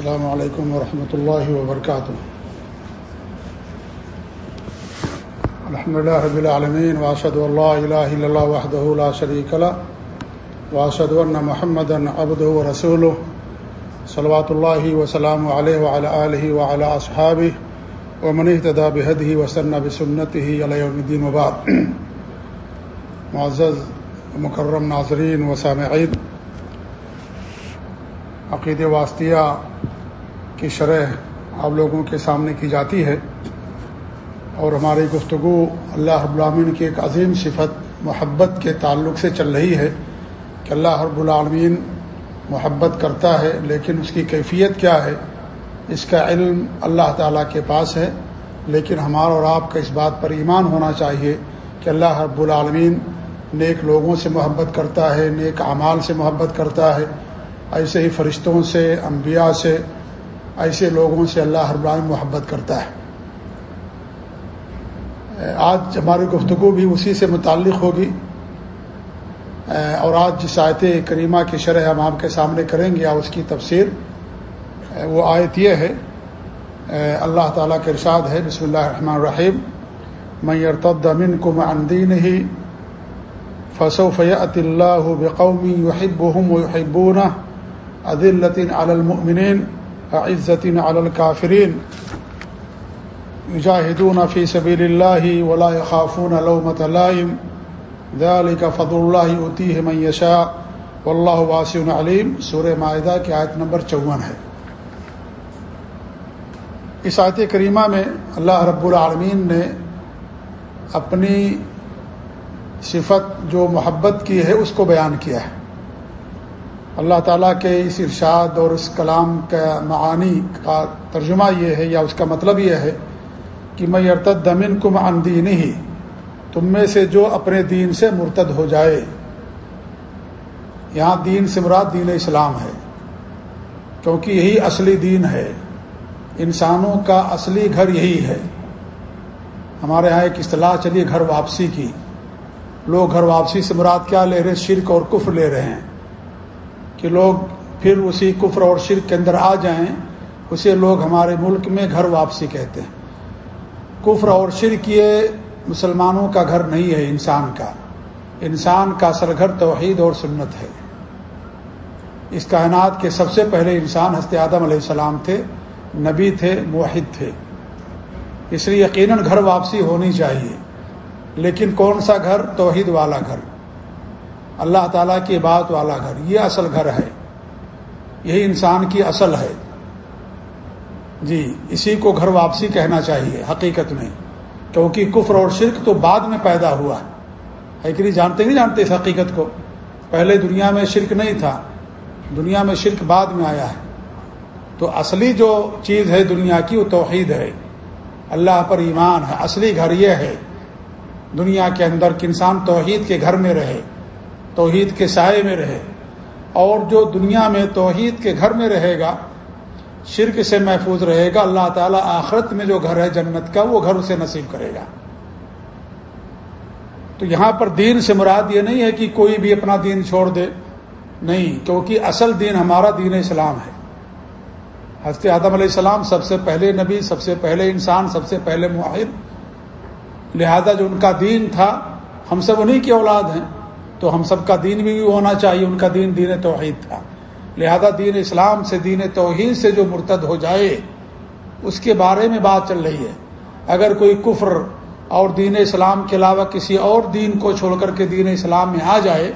السلام علیکم ورحمۃ اللہ وبرکاتہ۔ الحمد لله رب العالمين واشهد ان لا اله الا الله وحده لا شريك له واشهد ان محمدا عبده ورسوله صلوات الله وسلامه عليه وعلى اله وعلى اصحابه ومن اهتدى بهديه واستنى بسنته الى يوم الدين وبعد۔ معزز، مکرم ناظرین و سامعین عقید واسطیہ کی شرح آپ لوگوں کے سامنے کی جاتی ہے اور ہماری گفتگو اللہ رب العالمین کی ایک عظیم صفت محبت کے تعلق سے چل رہی ہے کہ اللہ رب العالمین محبت کرتا ہے لیکن اس کی کیفیت کیا ہے؟ اس کا علم اللہ تعالیٰ کے پاس ہے، لیکن ہمارا اور آپ کا اس بات پر ایمان ہونا چاہیے کہ اللہ رب العالمین نیک لوگوں سے محبت کرتا ہے، نیک اعمال سے محبت کرتا ہے۔ ایسے ہی فرشتوں سے، انبیاء سے ایسے لوگوں سے اللہ ہر العالمین محبت کرتا ہے۔ آج ہماری گفتگو بھی اسی سے متعلق ہوگی۔ اور آج جس آیت کریمہ کی شرح ہم آپ کے سامنے کریں گے یا اس کی تفسیر، وہ آیت یہ ہے، اللہ تعالیٰ کے ارشاد ہے، بسم اللہ الرحمن الرحیم۔ میں ارتد امن کو میں اندین ہی فصو فیت اللہ بقومی یحب و یحبون عدلطین علمین عزتین علکافرین یجاہدون فی سبیل اللہ ولا خافون علومت علائم ذالک فضل اللہ عطی من یشاء واللہ واسع علیم سورہ معاہدہ کی آیت نمبر چون ہے. اس آیت کریمہ میں اللہ رب العالمین نے اپنی صفت جو محبت کی ہے اس کو بیان کیا ہے۔ اللہ تعالیٰ کے اس ارشاد اور اس کلام کا معانی کا ترجمہ یہ ہے یا اس کا مطلب یہ ہے کہ میں ارتد دمن کم اندین ہی تم میں سے جو اپنے دین سے مرتد ہو جائے۔ یہاں دین سے مراد دین اسلام ہے، کیونکہ یہی اصلی دین ہے۔ انسانوں کا اصلی گھر یہی ہے۔ ہمارے یہاں ایک اصطلاح چلی گھر واپسی کی۔ لوگ گھر واپسی سے مراد کیا لے رہے شرک اور کفر لے رہے ہیں۔ کہ لوگ پھر اسی کفر اور شرک کے اندر آ جائیں، اسے لوگ ہمارے ملک میں گھر واپسی کہتے ہیں۔ کفر اور شرک یہ مسلمانوں کا گھر نہیں ہے، انسان کا۔ انسان کا اصل گھر توحید اور سنت ہے۔ اس کائنات کے سب سے پہلے انسان ہست آدم علیہ السلام تھے، نبی تھے، موحد تھے۔ اس لیے یقیناً گھر واپسی ہونی چاہیے۔ لیکن کون سا گھر؟ توحید والا گھر۔ اللہ تعالیٰ کی بات والا گھر۔ یہ اصل گھر ہے۔ یہی انسان کی اصل ہے۔ جی اسی کو گھر واپسی کہنا چاہیے، حقیقت میں۔ کیونکہ کفر اور شرک تو بعد میں پیدا ہوا۔ ہے کہ نہیں؟ جانتے نہیں جانتے اس حقیقت کو؟ پہلے دنیا میں شرک نہیں تھا۔ دنیا میں شرک بعد میں آیا ہے۔ تو اصلی جو چیز ہے دنیا کی، وہ توحید ہے۔ اللہ پر ایمان ہے۔ اصلی گھر یہ ہے۔ دنیا کے اندر کہ انسان توحید کے گھر میں رہے۔ توحید کے سائے میں رہے اور جو دنیا میں توحید کے گھر میں رہے گا، شرک سے محفوظ رہے گا، اللہ تعالیٰ آخرت میں جو گھر ہے جنت کا، وہ گھر اسے نصیب کرے گا۔ تو یہاں پر دین سے مراد یہ نہیں ہے کہ کوئی بھی اپنا دین چھوڑ دے، نہیں، کیونکہ اصل دین ہمارا دین اسلام ہے۔ حضرت آدم علیہ السلام سب سے پہلے نبی، سب سے پہلے انسان، سب سے پہلے معاہد لہذا جو ان کا دین تھا، ہم سب انہیں کی اولاد ہیں۔ تو ہم سب کا دین بھی ہونا چاہیے، ان کا دین دین توحید تھا۔ لہذا دین اسلام سے، دین توحید سے جو مرتد ہو جائے، اس کے بارے میں بات چل رہی ہے۔ اگر کوئی کفر اور دین اسلام کے علاوہ کسی اور دین کو چھوڑ کر کے دین اسلام میں آ جائے،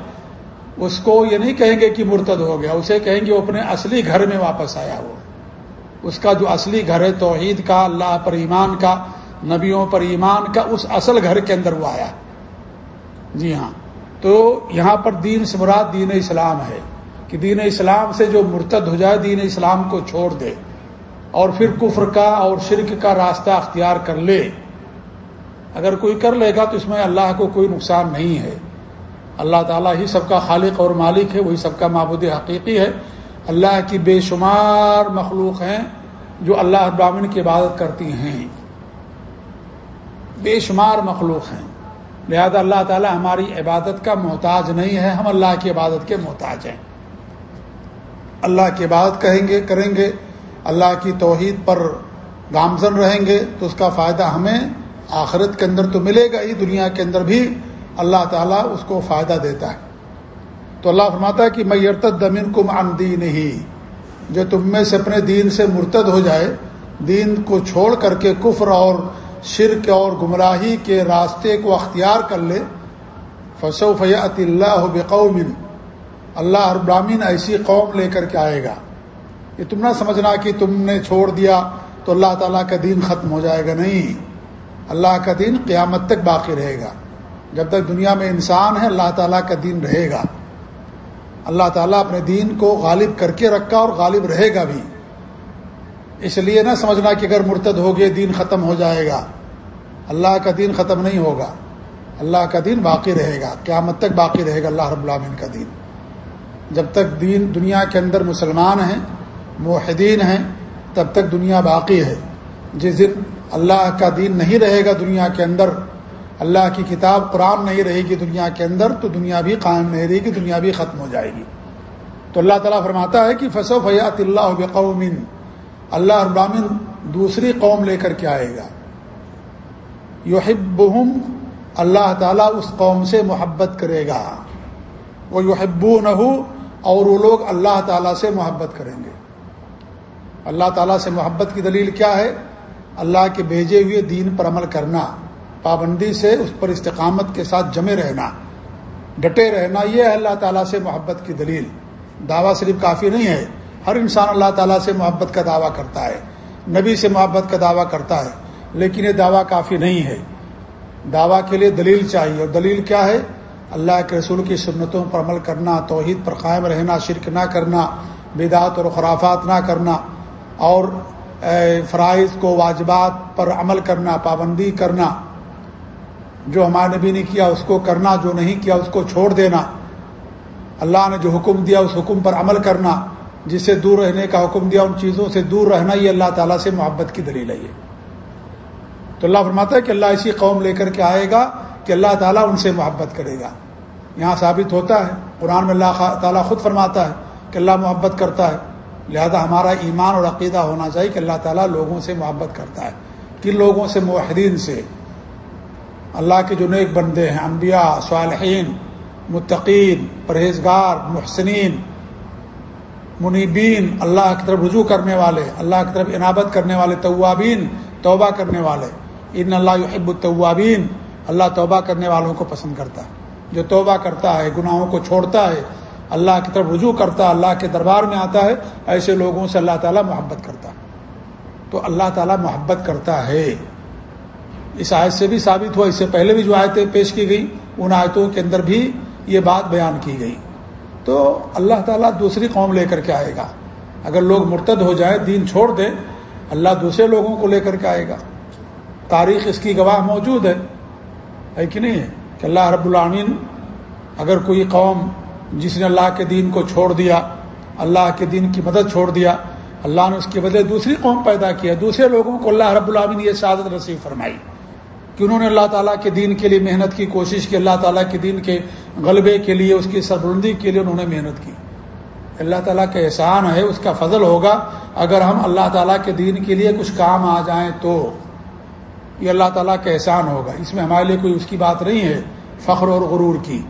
اس کو یہ نہیں کہیں گے کہ مرتد ہو گیا، اسے کہیں گے وہ اپنے اصلی گھر میں واپس آیا وہ اس کا جو اصلی گھر ہے، توحید کا، اللہ پر ایمان کا، نبیوں پر ایمان کا، اس اصل گھر کے اندر وہ آیا۔ جی ہاں۔ تو یہاں پر دین سے مراد دین اسلام ہے کہ دین اسلام سے جو مرتد ہو جائے دین اسلام کو چھوڑ دے اور پھر کفر کا اور شرک کا راستہ اختیار کر لے۔ اگر کوئی کر لے گا تو اس میں اللہ کو کوئی نقصان نہیں ہے۔ اللہ تعالیٰ ہی سب کا خالق اور مالک ہے، وہی سب کا معبود حقیقی ہے۔ اللہ کی بے شمار مخلوق ہیں جو اللہ ابراہین کی عبادت کرتی ہیں۔ بے شمار مخلوق ہیں۔ لہذا اللہ تعالی ہماری عبادت کا محتاج نہیں ہے، ہم اللہ کی عبادت کے محتاج ہیں۔ اللہ کی عبادت کہیں گے، کریں گے۔ اللہ کی توحید پر گامزن رہیں گے تو اس کا فائدہ ہمیں آخرت کے اندر تو ملے گا ہی، دنیا کے اندر بھی اللہ تعالیٰ اس کو فائدہ دیتا ہے۔ تو اللہ فرماتا ہے کہ میں یرتد دمن کم دین ہی جو تم میں سے اپنے دین سے مرتد ہو جائے، دین کو چھوڑ کر کے کفر اور شرک اور گمراہی کے راستے کو اختیار کر لے فصو فیات اللہ بقومن اللہ ابرامین ایسی قوم لے کر کے آئے گا۔ یہ تم نہ سمجھنا کہ تم نے چھوڑ دیا تو اللہ تعالیٰ کا دین ختم ہو جائے گا، نہیں۔ اللہ کا دین قیامت تک باقی رہے گا۔ جب تک دنیا میں انسان ہے، اللہ تعالیٰ کا دین رہے گا۔ اللہ تعالیٰ اپنے دین کو غالب کر کے رکھا اور غالب رہے گا بھی۔ اس لیے نہ سمجھنا کہ اگر مرتد ہو گئے، دین ختم ہو جائے گا۔ اللہ کا دین ختم نہیں ہوگا۔ اللہ کا دین باقی رہے گا۔ قیامت تک باقی رہے گا اللہ رب العامن کا دین۔ جب تک دین دنیا کے اندر مسلمان ہیں معاہدین ہیں، تب تک دنیا باقی ہے۔ جس دن اللہ کا دین نہیں رہے گا دنیا کے اندر، اللہ کی کتاب قرآن نہیں رہے گی دنیا کے اندر، تو دنیا بھی قائم نہیں رہے گی، دنیا بھی ختم ہو جائے گی۔ تو اللہ تعالیٰ فرماتا ہے کہ فصو فیات اللہ بقومن اللہ ابامن دوسری قوم لے کر کے آئے گا۔ یحبہم اللہ تعالیٰ اس قوم سے محبت کرے گا۔ وہ یحبو نہ اور وہ لوگ اللہ تعالیٰ سے محبت کریں گے۔ اللہ تعالیٰ سے محبت کی دلیل کیا ہے؟ اللہ کے بھیجے ہوئے دین پر عمل کرنا، پابندی سے اس پر استقامت کے ساتھ جمے رہنا۔ ڈٹے رہنا، یہ ہے اللہ تعالیٰ سے محبت کی دلیل۔ دعویٰ صرف کافی نہیں ہے۔ ہر انسان اللہ تعالیٰ سے محبت کا دعویٰ کرتا ہے، نبی سے محبت کا دعویٰ کرتا ہے، لیکن یہ دعویٰ کافی نہیں ہے۔ دعویٰ کے لیے دلیل چاہیے، اور دلیل کیا ہے؟ اللہ کے رسول کی سنتوں پر عمل کرنا، توحید پر قائم رہنا، شرک نہ کرنا بدعت اور خرافات نہ کرنا، اور فرائض کو، واجبات پر عمل کرنا، پابندی کرنا۔ جو ہمارے نبی نے کیا، اس کو کرنا، جو نہیں کیا، اس کو چھوڑ دینا۔ اللہ نے جو حکم دیا، اس حکم پر عمل کرنا۔ جس سے دور رہنے کا حکم دیا ان چیزوں سے دور رہنا یہ اللہ تعالیٰ سے محبت کی دلیل ہے یہ۔ تو اللہ فرماتا ہے کہ اللہ ایسی قوم لے کر کے آئے گا کہ اللہ تعالیٰ ان سے محبت کرے گا۔ یہاں ثابت ہوتا ہے، قرآن میں اللہ تعالیٰ خود فرماتا ہے کہ اللہ محبت کرتا ہے۔ لہذا ہمارا ایمان اور عقیدہ ہونا چاہیے کہ اللہ تعالیٰ لوگوں سے محبت کرتا ہے۔ کن لوگوں سے؟ معاہدین سے۔ اللہ کے جو نیک بندے ہیں، انبیاء، صالحین، متقین، پرہیزگار، محسنین۔ منیبین، اللہ کی طرف رجوع کرنے والے، اللہ کی طرف عنابت کرنے والے طوابین توبہ کرنے والے۔ ان اللہ یحب الطوابین اللہ توبہ کرنے والوں کو پسند کرتا ہے۔ جو توبہ کرتا ہے، گناہوں کو چھوڑتا ہے، اللہ کی طرف رجوع کرتا ہے، اللہ کے دربار میں آتا ہے، ایسے لوگوں سے اللہ تعالیٰ محبت کرتا ہے۔ تو اللہ تعالیٰ محبت کرتا ہے۔ اس آیت سے بھی ثابت ہوا، اس سے پہلے بھی جو آیتیں پیش کی گئی ان آیتوں کے اندر بھی یہ بات بیان کی گئی۔ تو اللہ تعالیٰ دوسری قوم لے کر کے آئے گا۔ اگر لوگ مرتد ہو جائے دین چھوڑ دیں، اللہ دوسرے لوگوں کو لے کر کے آئے گا۔ تاریخ اس کی گواہ موجود ہے ہے کہ نہیں؟ ہے کہ اللہ رب العامین اگر کوئی قوم جس نے اللہ کے دین کو چھوڑ دیا، اللہ کے دین کی مدد چھوڑ دیا، اللہ نے اس کے بدلے دوسری قوم پیدا کیا دوسرے لوگوں کو اللہ رب العامین یہ سعادت نصیب فرمائی۔ کہ انہوں نے اللہ تعالیٰ کے دین کے لیے محنت کی، کوشش کی، اللہ تعالیٰ کے دین کے غلبے کے لیے، اس کی سربلندی کے لیے انہوں نے محنت کی۔ اللہ تعالیٰ کا احسان ہے، اس کا فضل ہوگا۔ اگر ہم اللہ تعالیٰ کے دین کے لیے کچھ کام آ جائیں تو یہ اللہ تعالیٰ کا احسان ہوگا۔ اس میں ہمارے لیے کوئی اس کی بات نہیں ہے، فخر اور غرور کی۔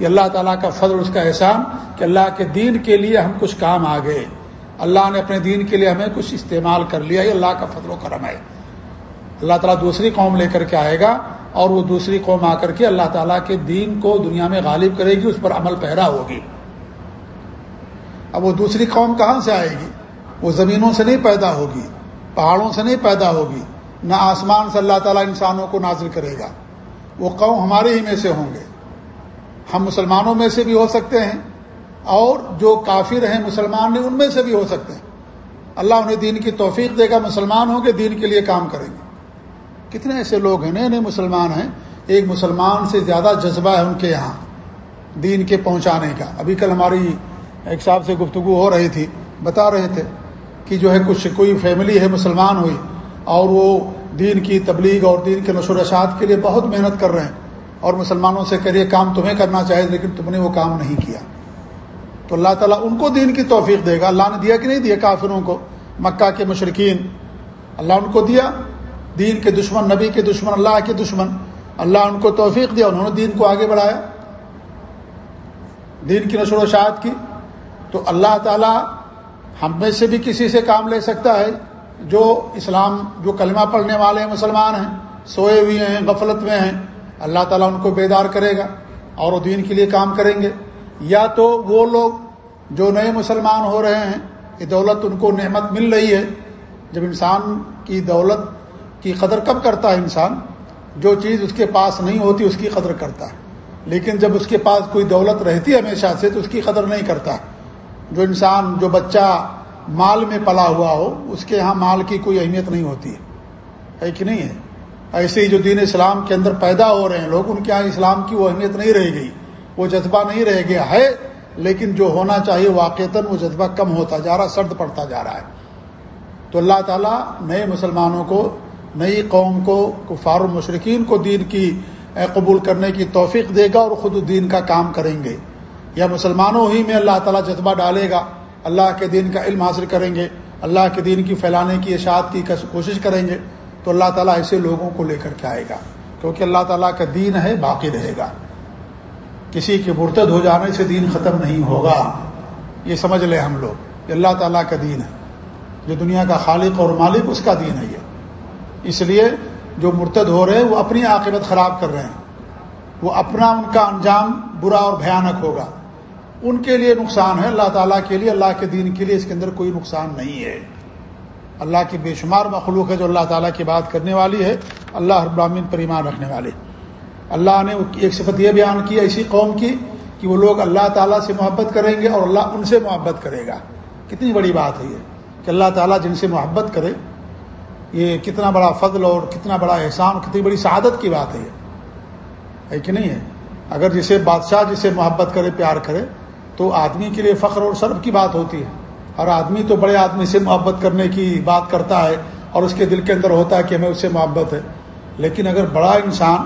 یہ اللہ تعالیٰ کا فضل اس کا احسان کہ اللہ کے دین کے لیے ہم کچھ کام آ گئے۔ اللہ نے اپنے دین کے لیے ہمیں کچھ استعمال کر لیا، یہ اللہ کا فضل و کرم ہے۔ اللہ تعالیٰ دوسری قوم لے کر کے آئے گا اور وہ دوسری قوم آ کر کے اللہ تعالیٰ کے دین کو دنیا میں غالب کرے گی، اس پر عمل پہرا ہوگی۔ اب وہ دوسری قوم کہاں سے آئے گی؟ وہ زمینوں سے نہیں پیدا ہوگی، پہاڑوں سے نہیں پیدا ہوگی، نہ آسمان سے اللہ تعالیٰ انسانوں کو نازل کرے گا۔ وہ قوم ہمارے ہی میں سے ہوں گے۔ ہم مسلمانوں میں سے بھی ہو سکتے ہیں اور جو کافر ہیں مسلمان ہیں، ان میں سے بھی ہو سکتے ہیں۔ اللہ انہیں دین کی توفیق دے گا، مسلمان ہوں گے، دین کے لیے کام کریں گے۔ کتنے ایسے لوگ ہیں، نئے نئے مسلمان ہیں، ایک مسلمان سے زیادہ جذبہ ہے ان کے یہاں، دین کے پہنچانے کا۔ ابھی کل ہماری ایک صاحب سے گفتگو ہو رہی تھی، بتا رہے تھے کہ جو ہے کچھ، کوئی فیملی ہے مسلمان ہوئی اور وہ دین کی تبلیغ اور دین کے نشر و اشاعت کے لیے بہت محنت کر رہے ہیں اور مسلمانوں سے کہہ رہے کام تمہیں کرنا چاہیے لیکن تم نے وہ کام نہیں کیا۔ تو اللہ تعالیٰ ان کو دین کی توفیق دے گا۔ اللہ نے دیا کہ نہیں دیا کافروں کو؟ مکہ کے مشرقین اللہ ان کو دیا۔ دین کے دشمن، نبی کے دشمن، اللہ کے دشمن۔ اللہ ان کو توفیق دیا، انہوں نے دین کو آگے بڑھایا۔ دین کی نشر و شاعت کی۔ تو اللہ تعالیٰ ہم میں سے بھی کسی سے کام لے سکتا ہے۔ جو اسلام، جو کلمہ پڑھنے والے ہیں مسلمان ہیں، سوئے ہوئے ہیں، غفلت میں ہیں، اللہ تعالیٰ ان کو بیدار کرے گا اور وہ دین کے لیے کام کریں گے۔ یا تو وہ لوگ جو نئے مسلمان ہو رہے ہیں، یہ دولت ان کو نعمت مل رہی ہے۔ جب انسان کی دولت کی قدر کب کرتا ہے انسان؟ جو چیز اس کے پاس نہیں ہوتی اس کی قدر کرتا ہے۔ لیکن جب اس کے پاس کوئی دولت رہتی ہے ہمیشہ سے تو اس کی قدر نہیں کرتا۔ جو انسان، جو بچہ مال میں پلا ہوا ہو، اس کے ہاں مال کی کوئی اہمیت نہیں ہوتی ہے۔ کہ نہیں ہے؟ ایسے ہی جو دین اسلام کے اندر پیدا ہو رہے ہیں، لوگ ان کے یہاں اسلام کی وہ اہمیت نہیں رہ گئی۔ وہ جذبہ نہیں رہ گیا ہے، لیکن جو ہونا چاہیے واقعتاً وہ جذبہ کم ہوتا جا رہا سرد پڑتا جا رہا ہے۔ تو اللہ تعالیٰ نئے مسلمانوں کو نئی قوم کو، کفار المشرقین کو دین کی قبول کرنے کی توفیق دے گا اور خود دین کا کام کریں گے۔ یا مسلمانوں ہی میں اللہ تعالیٰ جذبہ ڈالے گا۔ اللہ کے دین کا علم حاصل کریں گے۔ اللہ کے دین کی پھیلانے کی اشاعت کی کوشش کریں گے۔ تو اللہ تعالیٰ ایسے لوگوں کو لے کر کے آئے گا۔ کیونکہ اللہ تعالیٰ کا دین ہے، باقی رہے گا۔ کسی کے مرتد ہو جانے سے دین ختم نہیں ہوگا۔ یہ سمجھ لیں ہم لوگ یہ اللہ تعالیٰ کا دین ہے۔ جو دنیا کا خالق اور مالک اس کا دین ہے یہ۔ اس لیے جو مرتد ہو رہے ہیں وہ اپنی عاقبت خراب کر رہے ہیں۔ وہ اپنا ان کا انجام برا اور بھیانک ہوگا۔ ان کے لیے نقصان ہے، اللہ تعالیٰ کے لیے، اللہ کے دین کے لیے اس کے اندر کوئی نقصان نہیں ہے۔ اللہ کی بے شمار مخلوق ہے جو اللہ تعالیٰ کی بات کرنے والی ہے۔ اللہ ابراہین پر ایمان رکھنے والے۔ اللہ نے ایک صفت یہ بیان کی ایسی قوم کی کہ وہ لوگ اللہ تعالیٰ سے محبت کریں گے اور اللہ ان سے محبت کرے گا۔ کتنی بڑی بات ہے یہ کہ اللہ تعالیٰ جن سے محبت کرے یہ کتنا بڑا فضل اور کتنا بڑا احسان کتنی بڑی سعادت کی بات ہے یہ۔ ہے کہ نہیں ہے؟ اگر جسے بادشاہ جسے محبت کرے، پیار کرے، تو آدمی کے لیے فخر اور شرف کی بات ہوتی ہے۔ اور آدمی تو بڑے آدمی سے محبت کرنے کی بات کرتا ہے اور اس کے دل کے اندر ہوتا ہے کہ ہمیں اس سے محبت ہے۔ لیکن اگر بڑا انسان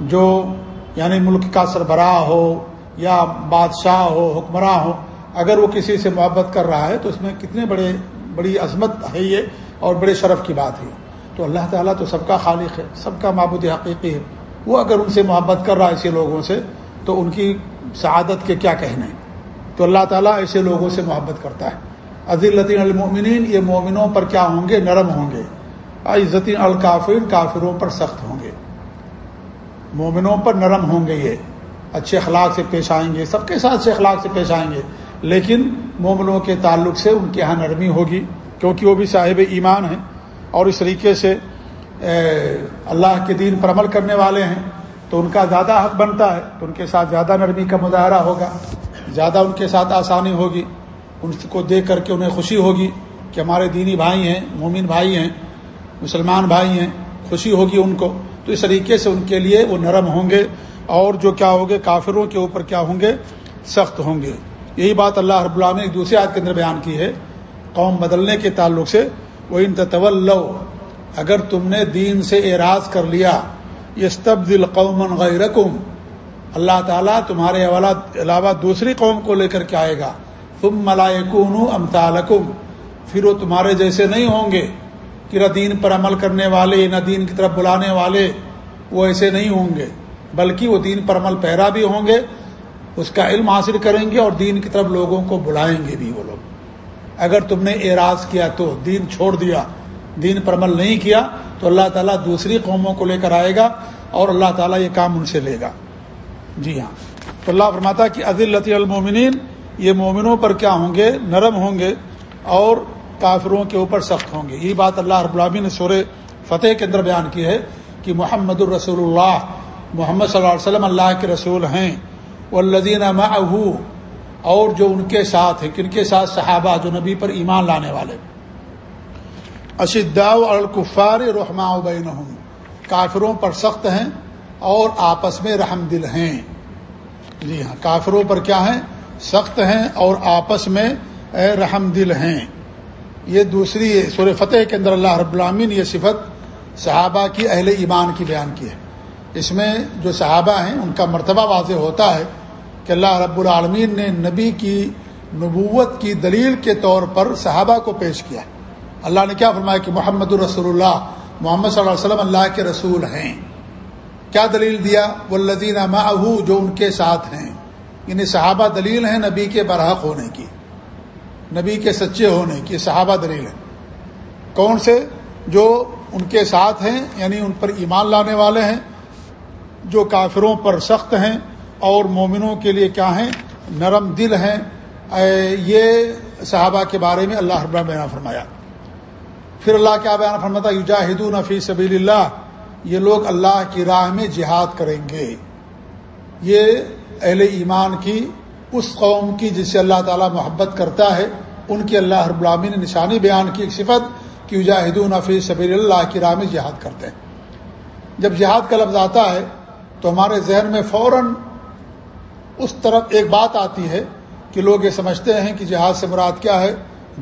جو یعنی ملک کا سربراہ ہو یا بادشاہ ہو، حکمراں ہو، اگر وہ کسی سے محبت کر رہا ہے تو اس میں کتنے بڑے، بڑی عظمت ہے یہ اور بڑے شرف کی بات ہے۔ تو اللہ تعالیٰ تو سب کا خالق ہے، سب کا معبود حقیقی ہے۔ وہ اگر ان سے محبت کر رہا ہے ایسے لوگوں سے، تو ان کی سعادت کے کیا کہنے تو اللہ تعالیٰ ایسے لوگوں سے محبت کرتا ہے۔ عزیل لطین المومنین یہ مومنوں پر کیا ہوں گے؟ نرم ہوں گے۔ عزتین الکافرین، کافروں پر سخت ہوں گے۔ مومنوں پر نرم ہوں گے یہ۔ اچھے اخلاق سے پیش آئیں گے، سب کے ساتھ اچھے اخلاق سے پیش آئیں گے۔ لیکن مومنوں کے تعلق سے ان کے یہاں نرمی ہوگی۔ کیونکہ وہ بھی صاحب ایمان ہیں اور اس طریقے سے اللہ کے دین پر عمل کرنے والے ہیں، تو ان کا زیادہ حق بنتا ہے، تو ان کے ساتھ زیادہ نرمی کا مظاہرہ ہوگا، زیادہ ان کے ساتھ آسانی ہوگی، ان کو دیکھ کر کے انہیں خوشی ہوگی کہ ہمارے دینی بھائی ہیں، مومن بھائی ہیں، مسلمان بھائی ہیں، خوشی ہوگی ان کو۔ تو اس طریقے سے ان کے لیے وہ نرم ہوں گے اور جو کیا ہوں گے کافروں کے اوپر کیا ہوں گے، سخت ہوں گے۔ یہی بات اللہ رب اللہ نے ایک دوسرے آدھ کے اندر بیان کی ہے۔ قوم بدلنے کے تعلق سے وہ ان تطول اگر تم نے دین سے اعراض کر لیا یہ استب دل قومن غیرکم اللہ تعالیٰ تمہارے علاوہ دوسری قوم کو لے کر کے آئے گا۔ تم ملائکون امتالکم پھر وہ تمہارے جیسے نہیں ہوں گے، کہ نہ دین پر عمل کرنے والے، نہ دین کی طرف بلانے والے، وہ ایسے نہیں ہوں گے، بلکہ وہ دین پر عمل پیرا بھی ہوں گے، اس کا علم حاصل کریں گے اور دین کی طرف لوگوں کو بلائیں گے بھی وہ لوگ۔ اگر تم نے اعراض کیا تو دین چھوڑ دیا، دین پر عمل نہیں کیا تو اللہ تعالیٰ دوسری قوموں کو لے کر آئے گا اور اللہ تعالیٰ یہ کام ان سے لے گا۔ جی ہاں۔ تو اللہ فرماتا کہ عدل المومنین، یہ مومنوں پر کیا ہوں گے؟ نرم ہوں گے اور کافروں کے اوپر سخت ہوں گے۔ یہ بات اللہ رب العالمین نے سور فتح کے اندر بیان کی ہے کہ محمد الرسول اللہ، محمد صلی اللہ علیہ وسلم اللہ کے رسول ہیں۔ والذین معه اور جو ان کے ساتھ ہیں، کن کے ساتھ صحابہ جو نبی پر ایمان لانے والے؟ اشداء الکفار رحماء بینہم۔ کافروں پر سخت ہیں اور آپس میں رحم دل ہیں۔ جی ہاں کافروں پر کیا ہیں؟ سخت ہیں اور آپس میں رحم دل ہیں۔ یہ دوسری سور فتح کے اندر اللہ رب العامن یہ صفت صحابہ کی اہل ایمان کی بیان کی ہے۔ اس میں جو صحابہ ہیں، ان کا مرتبہ واضح ہوتا ہے۔ کہ اللہ رب العالمین نے نبی کی نبوت کی دلیل کے طور پر صحابہ کو پیش کیا اللہ نے کیا فرمایا کہ محمد الرسول اللہ محمد صلی اللہ علیہ وسلم اللہ کے رسول ہیں۔ کیا دلیل دیا؟ وہ لذین جو ان کے ساتھ ہیں۔ یعنی صحابہ دلیل ہیں نبی کے برحق ہونے کی۔ نبی کے سچے ہونے کی صحابہ دلیل ہیں۔ کون سے؟ جو ان کے ساتھ ہیں یعنی ان پر ایمان لانے والے ہیں، جو کافروں پر سخت ہیں اور مومنوں کے لیے کیا ہیں؟ نرم دل ہیں۔ یہ صحابہ کے بارے میں اللہ رب بیان فرمایا۔ پھر اللہ کیا بیان فرماتا؟ یوجاہدون فی سبیل اللہ یہ لوگ اللہ کی راہ میں جہاد کریں گے۔ یہ اہل ایمان کی، اس قوم کی جس سے اللہ تعالیٰ محبت کرتا ہے، ان کی اللہ رب العامی نے نشانی بیان کی ایک صفت کہ جاہدون فی سبیل اللہ کی راہ میں جہاد کرتے ہیں۔ جب جہاد کا لفظ آتا ہے، تو ہمارے ذہن میں فوراً اس طرف ایک بات آتی ہے کہ لوگ یہ سمجھتے ہیں کہ جہاد سے مراد کیا ہے؟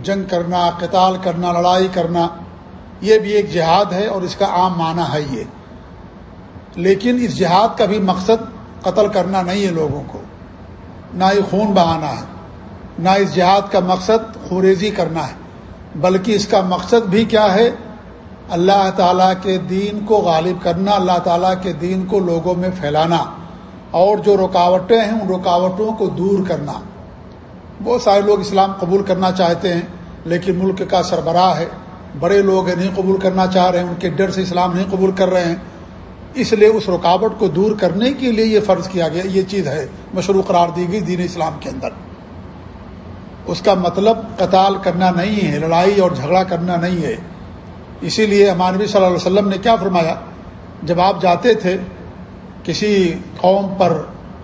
جنگ کرنا، قتال کرنا، لڑائی کرنا۔ یہ بھی ایک جہاد ہے اور اس کا عام معنی ہے یہ۔ لیکن اس جہاد کا بھی مقصد قتل کرنا نہیں ہے لوگوں کو۔ نہ ہی خون بہانا ہے۔ نہ اس جہاد کا مقصد خوریزی کرنا ہے۔ بلکہ اس کا مقصد بھی کیا ہے؟ اللہ تعالیٰ کے دین کو غالب کرنا، اللہ تعالیٰ کے دین کو لوگوں میں پھیلانا۔ اور جو رکاوٹیں ہیں، ان رکاوٹوں کو دور کرنا۔ بہت سارے لوگ اسلام قبول کرنا چاہتے ہیں، لیکن ملک کا سربراہ ہے۔ بڑے لوگ نہیں قبول کرنا چاہ رہے ہیں، ان کے ڈر سے اسلام نہیں قبول کر رہے ہیں۔ اس لیے اس رکاوٹ کو دور کرنے کے لیے یہ فرض کیا گیا، یہ چیز ہے مشروع قرار دی گئی دین اسلام کے اندر۔ اس کا مطلب قتال کرنا نہیں ہے، لڑائی اور جھگڑا کرنا نہیں ہے۔ اسی لیے ہمانوی صلی اللہ علیہ وسلم نے کیا فرمایا؟ جب آپ جاتے تھے کسی قوم پر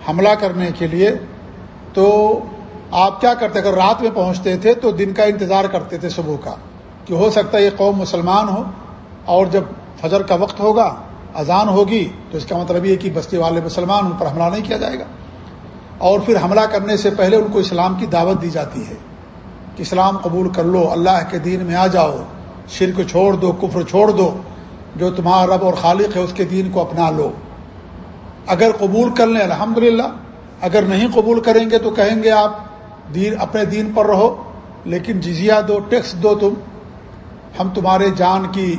حملہ کرنے کے لیے، تو آپ کیا کرتے؟ اگر رات میں پہنچتے تھے تو دن کا انتظار کرتے تھے صبح کا کہ ہو سکتا ہے یہ قوم مسلمان ہو، اور جب فجر کا وقت ہوگا، اذان ہوگی، تو اس کا مطلب یہ کہ بستی والے مسلمان ان پر حملہ نہیں کیا جائے گا۔ اور پھر حملہ کرنے سے پہلے ان کو اسلام کی دعوت دی جاتی ہے کہ اسلام قبول کر لو، اللہ کے دین میں آ جاؤ، شرک چھوڑ دو، کفر چھوڑ دو، جو تمہارا رب اور خالق ہے اس کے دین کو اپنا لو۔ اگر قبول کر لیں الحمد اگر نہیں قبول کریں گے تو کہیں گے آپ دین، اپنے دین پر رہو، لیکن جزیہ دو، ٹیکس دو تم۔ ہم تمہارے جان کی،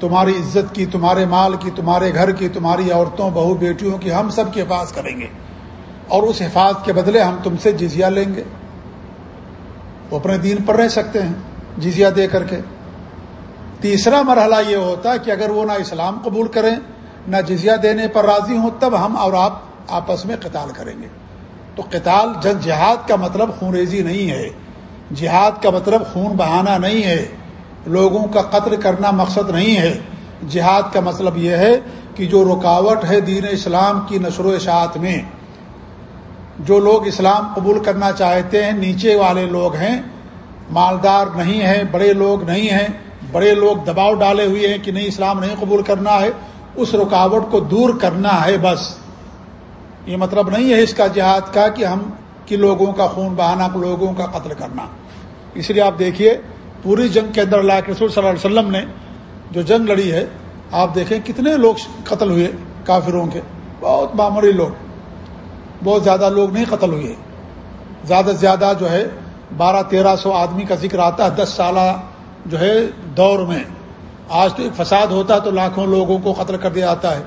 تمہاری عزت کی، تمہارے مال کی، تمہارے گھر کی، تمہاری عورتوں، بہو، بیٹیوں کی ہم سب کے پاس کریں گے۔ اور اس حفاظت کے بدلے ہم تم سے جزیہ لیں گے۔ وہ اپنے دین پر رہ سکتے ہیں، جزیہ دے کر کے۔ تیسرا مرحلہ یہ ہوتا ہے کہ اگر وہ نہ اسلام قبول کریں نہ جزیہ دینے پر راضی ہوں، تب ہم اور آپ آپس میں قتال کریں گے۔ تو قتال جن جہاد کا مطلب خون ریزی نہیں ہے۔ جہاد کا مطلب خون بہانا نہیں ہے۔ لوگوں کا قتل کرنا مقصد نہیں ہے۔ جہاد کا مطلب یہ ہے کہ جو رکاوٹ ہے دین اسلام کی نشر و اشاعت میں، جو لوگ اسلام قبول کرنا چاہتے ہیں، نیچے والے لوگ ہیں، مالدار نہیں ہیں، بڑے لوگ نہیں ہیں، بڑے لوگ دباؤ ڈالے ہوئے ہیں کہ نہیں، اسلام نہیں قبول کرنا ہے۔ اس رکاوٹ کو دور کرنا ہے بس۔ یہ مطلب نہیں ہے اس کا جہاد کا کہ ہم کہ لوگوں کا خون بہانا، لوگوں کا قتل کرنا۔ اس لیے آپ دیکھیے، پوری جنگ کے اندر اللہ کے رسول صلی اللہ علیہ وسلم نے جو جنگ لڑی ہے، آپ دیکھیں کتنے لوگ قتل ہوئے کافروں کے۔ بہت معمولی لوگ۔ بہت زیادہ لوگ نہیں قتل ہوئے۔ زیادہ سے زیادہ جو ہے، بارہ تیرہ سو آدمی کا ذکر آتا ہے، دس سالہ جو ہے دور میں۔ آج تو ایک فساد ہوتا ہے تو لاکھوں لوگوں کو قتل کر دیا جاتا ہے،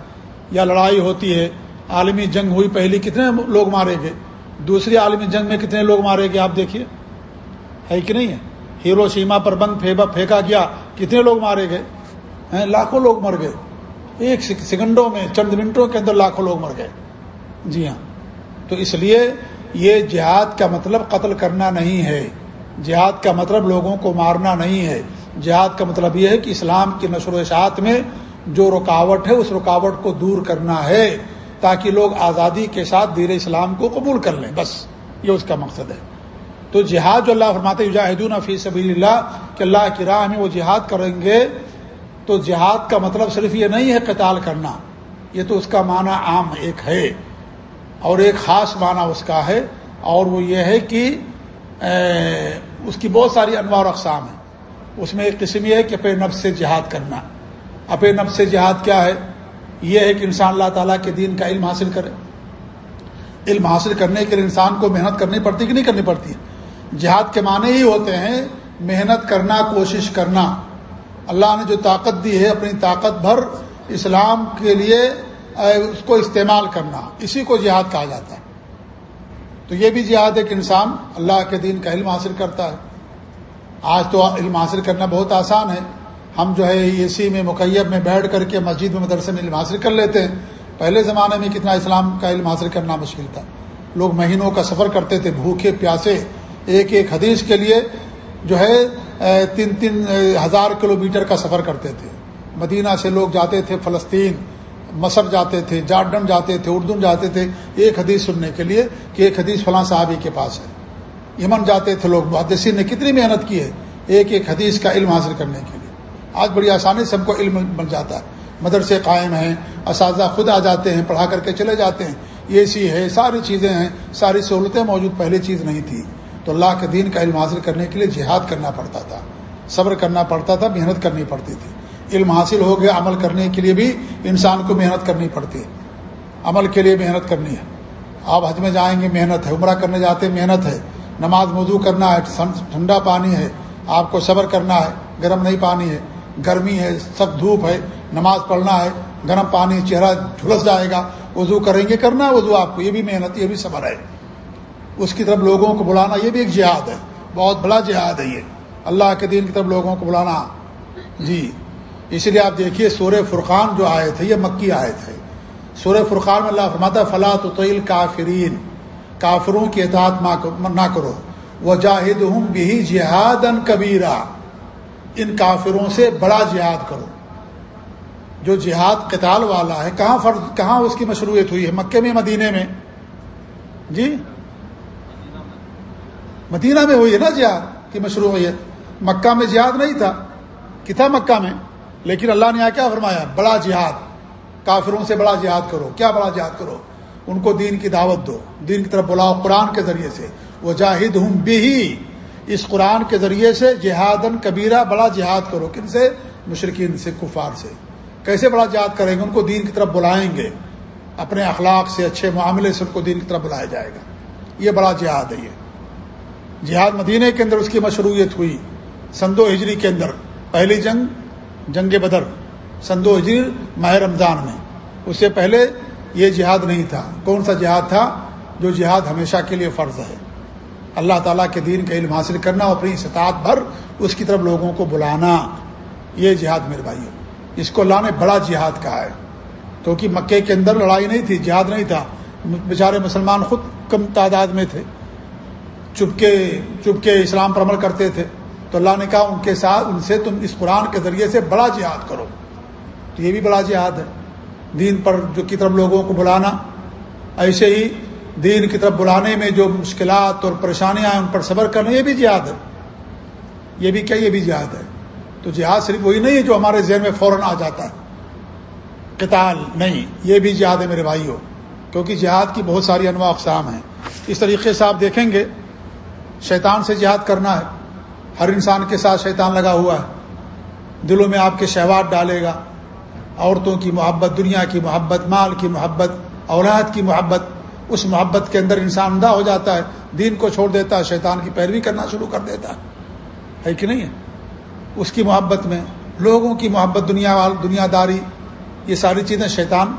یا لڑائی ہوتی ہے۔ عالمی جنگ ہوئی پہلی کتنے لوگ مارے گئے؟ دوسری عالمی جنگ میں کتنے لوگ مارے گئے؟ آپ دیکھیے۔ ہے کہ نہیں ہے؟ ہیرو سیما پر بند پھینکا گیا، کتنے لوگ مارے گئے؟ ہیں، لاکھوں لوگ مر گئے۔ ایک سیکنڈوں میں، چند منٹوں کے اندر لاکھوں لوگ مر گئے۔ جی ہاں۔ تو اس لیے یہ جہاد کا مطلب قتل کرنا نہیں ہے۔ جہاد کا مطلب لوگوں کو مارنا نہیں ہے۔ جہاد کا مطلب یہ ہے کہ اسلام کی نشر و اشاعت میں جو رکاوٹ ہے، اس رکاوٹ کو دور کرنا ہے تاکہ لوگ آزادی کے ساتھ دیر اسلام کو قبول کر لیں۔ بس، یہ اس کا مقصد ہے۔ تو جہاد جو اللہ فرماتے جاہدون فی سبیل اللہ کہ اللہ کی راہ میں وہ جہاد کریں گے۔ تو جہاد کا مطلب صرف یہ نہیں ہے قتال کرنا، یہ تو اس کا معنی عام ایک ہے۔ اور ایک خاص معنی اس کا ہے، اور وہ یہ ہے کہ اس کی بہت ساری انواع و اقسام ہیں۔ اس میں ایک قسم یہ ہے کہ اپنے نفس سے جہاد کرنا۔ اپنے نفس سے جہاد کیا ہے؟ یہ ہے کہ انسان اللہ تعالیٰ کے دین کا علم حاصل کرے۔ علم حاصل کرنے کے لیے انسان کو محنت کرنی پڑتی کہ نہیں کرنی پڑتی؟ جہاد کے معنی ہی ہوتے ہیں محنت کرنا، کوشش کرنا۔ اللہ نے جو طاقت دی ہے، اپنی طاقت بھر اسلام کے لیے اس کو استعمال کرنا۔ اسی کو جہاد کہا جاتا ہے۔ تو یہ بھی جہاد ہے کہ انسان اللہ کے دین کا علم حاصل کرتا ہے۔ آج تو علم حاصل کرنا بہت آسان ہے۔ ہم جو ہے اے سی میں مقیب میں بیٹھ کر کے مسجد میں مدرسے میں علم حاصل کر لیتے ہیں۔ پہلے زمانے میں کتنا اسلام کا علم حاصل کرنا مشکل تھا۔ لوگ مہینوں کا سفر کرتے تھے، بھوکے، پیاسے۔ ایک ایک حدیث کے لیے جو ہے تین تین ہزار کلو میٹر کا سفر کرتے تھے۔ مدینہ سے لوگ جاتے تھے فلسطین، مصر جاتے تھے جارڈن جاتے تھے، اردن جاتے تھے۔ ایک حدیث سننے کے لیے کہ ایک حدیث فلاں صحابی کے پاس ہے۔ یمن جاتے تھے لوگ، محدثین نے کتنی محنت کی ہے، ایک ایک حدیث کا علم حاصل کرنے کے لیے۔ آج بڑی آسانی سے ہم کو علم بن جاتا ہے۔ مدرسے قائم ہیں، اساتذہ خود آ جاتے ہیں، پڑھا کر کے چلے جاتے ہیں۔ اے سی ہے، ساری چیزیں ہیں، ساری سہولتیں موجود پہلے چیز نہیں تھی۔ تو اللہ کے دین کا علم حاصل کرنے کے لیے جہاد کرنا پڑتا تھا۔ صبر کرنا پڑتا تھا، محنت کرنی پڑتی تھی۔ علم حاصل ہو گیا، عمل کرنے کے لیے بھی انسان کو محنت کرنی پڑتی ہے۔ عمل کے لیے محنت کرنی ہے۔ آپ حج میں جائیں گے، محنت ہے۔ عمرہ کرنے جاتے محنت ہے۔ نماز وضو کرنا ہے ٹھنڈا پانی ہے، آپ کو صبر کرنا ہے، گرم نہیں پانی ہے، گرمی ہے، سخت دھوپ ہے، نماز پڑھنا ہے، گرم پانی، چہرہ جھلس جائے گا، وضو کریں گے، کرنا ہے وضو آپ کو، یہ بھی محنت، یہ بھی صبر ہے۔ اس کی طرف لوگوں کو بلانا، یہ بھی ایک جہاد ہے۔ بہت بڑا جہاد ہے یہ۔ اللہ کے دین کی طرف لوگوں کو بلانا۔ جی۔ اس لیے آپ دیکھیے سور فرقان جو آئے تھے یہ مکی آئے تھے سور فرقان میں اللہ فرماتا فلاں طیل کافرین کافروں کی اطاعت نہ کرو۔ وہ جاہد ہوں بھی جہاد ان کبیرہ ان کافروں سے بڑا جہاد کرو۔ جو جہاد قتال والا ہے، کہاں فرض کہاں اس کی مشروعیت ہوئی ہے؟ مکے میں مدینے میں؟ جی؟ مدینہ میں ہوئی ہے نا جہاد کی مشروعیت؟ مکہ میں جہاد نہیں تھا۔ کتنا مکہ میں؟ لیکن اللہ نے یہاں کیا فرمایا؟ بڑا جہاد۔ کافروں سے بڑا جہاد کرو۔ کیا بڑا جہاد کرو؟ ان کو دین کی دعوت دو۔ دین کی طرف بلاؤ قرآن کے ذریعے سے۔ وہ جاہد ہوں بھی اس قرآن کے ذریعے سے جہادن کبیرہ بڑا جہاد کرو۔ کن سے؟ مشرقین سے، کفار سے۔ کیسے بڑا جہاد کریں گے؟ ان کو دین کی طرف بلائیں گے۔ اپنے اخلاق سے، اچھے معاملے سے ان کو دین کی طرف بلایا جائے گا۔ یہ بڑا جہاد ہے یہ۔ جہاد مدینہ کے اندر اس کی مشروعیت ہوئی۔ سندو ہجری کے اندر۔ پہلی جنگ جنگ بدر۔ سندو ہجری، ماہ رمضان میں۔ اس سے پہلے یہ جہاد نہیں تھا۔ کون سا جہاد تھا؟ جو جہاد ہمیشہ کے لیے فرض ہے۔ اللہ تعالیٰ کے دین کا علم حاصل کرنا اور اپنی استطاعت بھر اس کی طرف لوگوں کو بلانا۔ یہ جہاد میرے بھائی اس کو اللہ نے بڑا جہاد کہا ہے۔ کیونکہ مکے کے اندر لڑائی نہیں تھی، جہاد نہیں تھا۔ بیچارے مسلمان خود کم تعداد میں تھے۔ چپکے چپکے اسلام پر عمل کرتے تھے۔ تو اللہ نے کہا ان کے ساتھ، ان سے تم اس قرآن کے ذریعے سے بڑا جہاد کرو۔ تو یہ بھی بڑا جہاد ہے۔ دین پر جو کی طرف لوگوں کو بلانا، ایسے ہی دین کی طرف بلانے میں جو مشکلات اور پریشانیاں ہیں، ان پر صبر کرنا، یہ بھی جہاد ہے۔ یہ بھی کیا، یہ بھی جہاد ہے۔ تو جہاد صرف وہی نہیں ہے جو ہمارے ذہن میں فوراً آ جاتا ہے۔ قتال نہیں، یہ بھی جہاد ہے میرے بھائیوں۔ کیونکہ جہاد کی بہت ساری انواع اقسام ہیں۔ اس طریقے سے آپ دیکھیں گے، شیطان سے جہاد کرنا ہے۔ ہر انسان کے ساتھ شیطان لگا ہوا ہے۔ دلوں میں آپ کے شہوات ڈالے گا۔ عورتوں کی محبت، دنیا کی محبت، مال کی محبت، اولاد کی محبت، اس محبت کے اندر انسان اندھا ہو جاتا ہے، دین کو چھوڑ دیتا ہے، شیطان کی پیروی کرنا شروع کر دیتا ہے۔ کہ نہیں؟ ہے اس کی محبت میں، لوگوں کی محبت، دنیا وال، دنیا داری، یہ ساری چیزیں شیطان۔